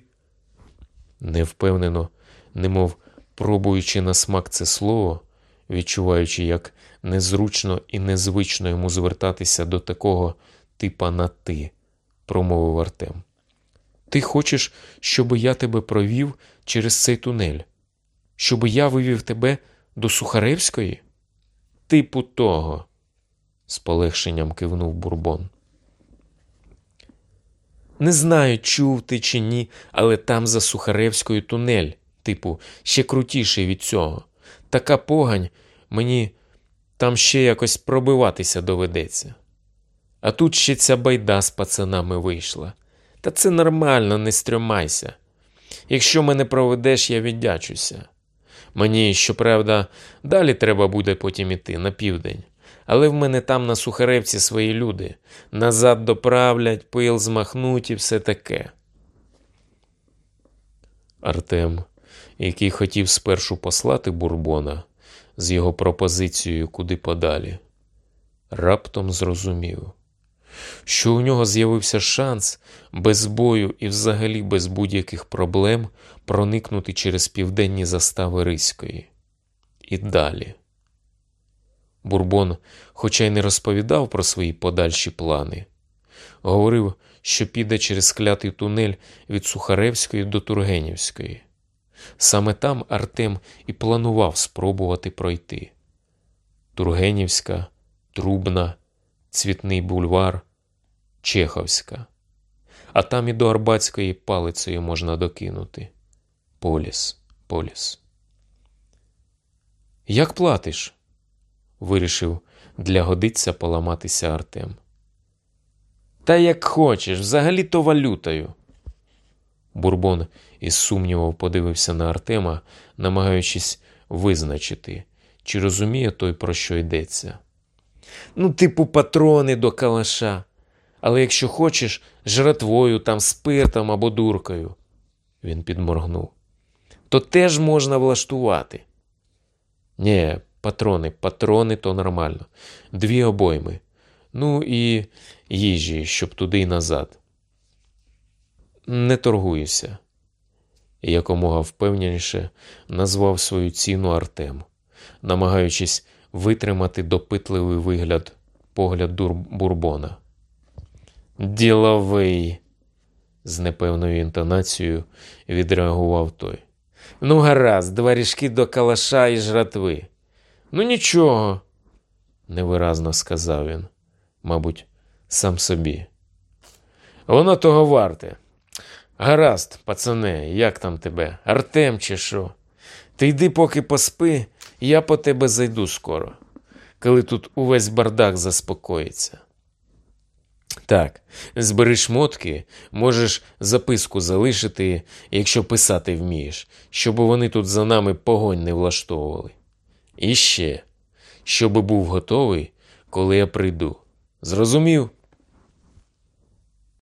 Невпевнено, немов пробуючи на смак це слово, відчуваючи, як незручно і незвично йому звертатися до такого типа на ти, промовив Артем. Ти хочеш, щоб я тебе провів через цей тунель? Щоб я вивів тебе до Сухаревської? Типу того, з полегшенням кивнув Бурбон. Не знаю, чув ти чи ні, але там за Сухаревською тунель, типу, ще крутіший від цього. Така погань, мені там ще якось пробиватися доведеться. А тут ще ця байда з пацанами вийшла. Та це нормально, не стрьомайся. Якщо мене проведеш, я віддячуся. Мені, щоправда, далі треба буде потім іти на південь. Але в мене там на Сухаревці свої люди. Назад доправлять, пил змахнуть і все таке. Артем, який хотів спершу послати Бурбона з його пропозицією куди подалі, раптом зрозумів, що у нього з'явився шанс без бою і взагалі без будь-яких проблем проникнути через південні застави Риської. І далі. Бурбон, хоча й не розповідав про свої подальші плани, говорив, що піде через клятий тунель від Сухаревської до Тургенівської. Саме там Артем і планував спробувати пройти. Тургенівська, Трубна, Цвітний бульвар, Чеховська. А там і до Арбатської палицею можна докинути. Поліс, поліс. Як платиш? вирішив для годиться поламатися Артем. Та як хочеш, взагалі то валютою. Бурбон із сумнівом подивився на Артема, намагаючись визначити, чи розуміє той, про що йдеться. Ну, типу, патрони до калаша. Але якщо хочеш, жратвою, там, спиртом або дуркою, він підморгнув, то теж можна влаштувати. Нє, патрони, патрони то нормально. Дві обойми. Ну і їжі, щоб туди й назад. Не торгуюся. Якомога впевненіше назвав свою ціну Артем, намагаючись витримати допитливий вигляд погляд. Бурбона. Діловий, з непевною інтонацією відреагував той. Ну, гаразд, два ріжки до калаша і жратви. Ну, нічого, невиразно сказав він, мабуть, сам собі. Воно того варте. Гаразд, пацане, як там тебе? Артем чи що? Ти йди, поки поспи, я по тебе зайду скоро, коли тут увесь бардак заспокоїться. Так, збери шмотки, можеш записку залишити, якщо писати вмієш, щоб вони тут за нами погонь не влаштовували. І ще, щоб був готовий, коли я прийду. Зрозумів?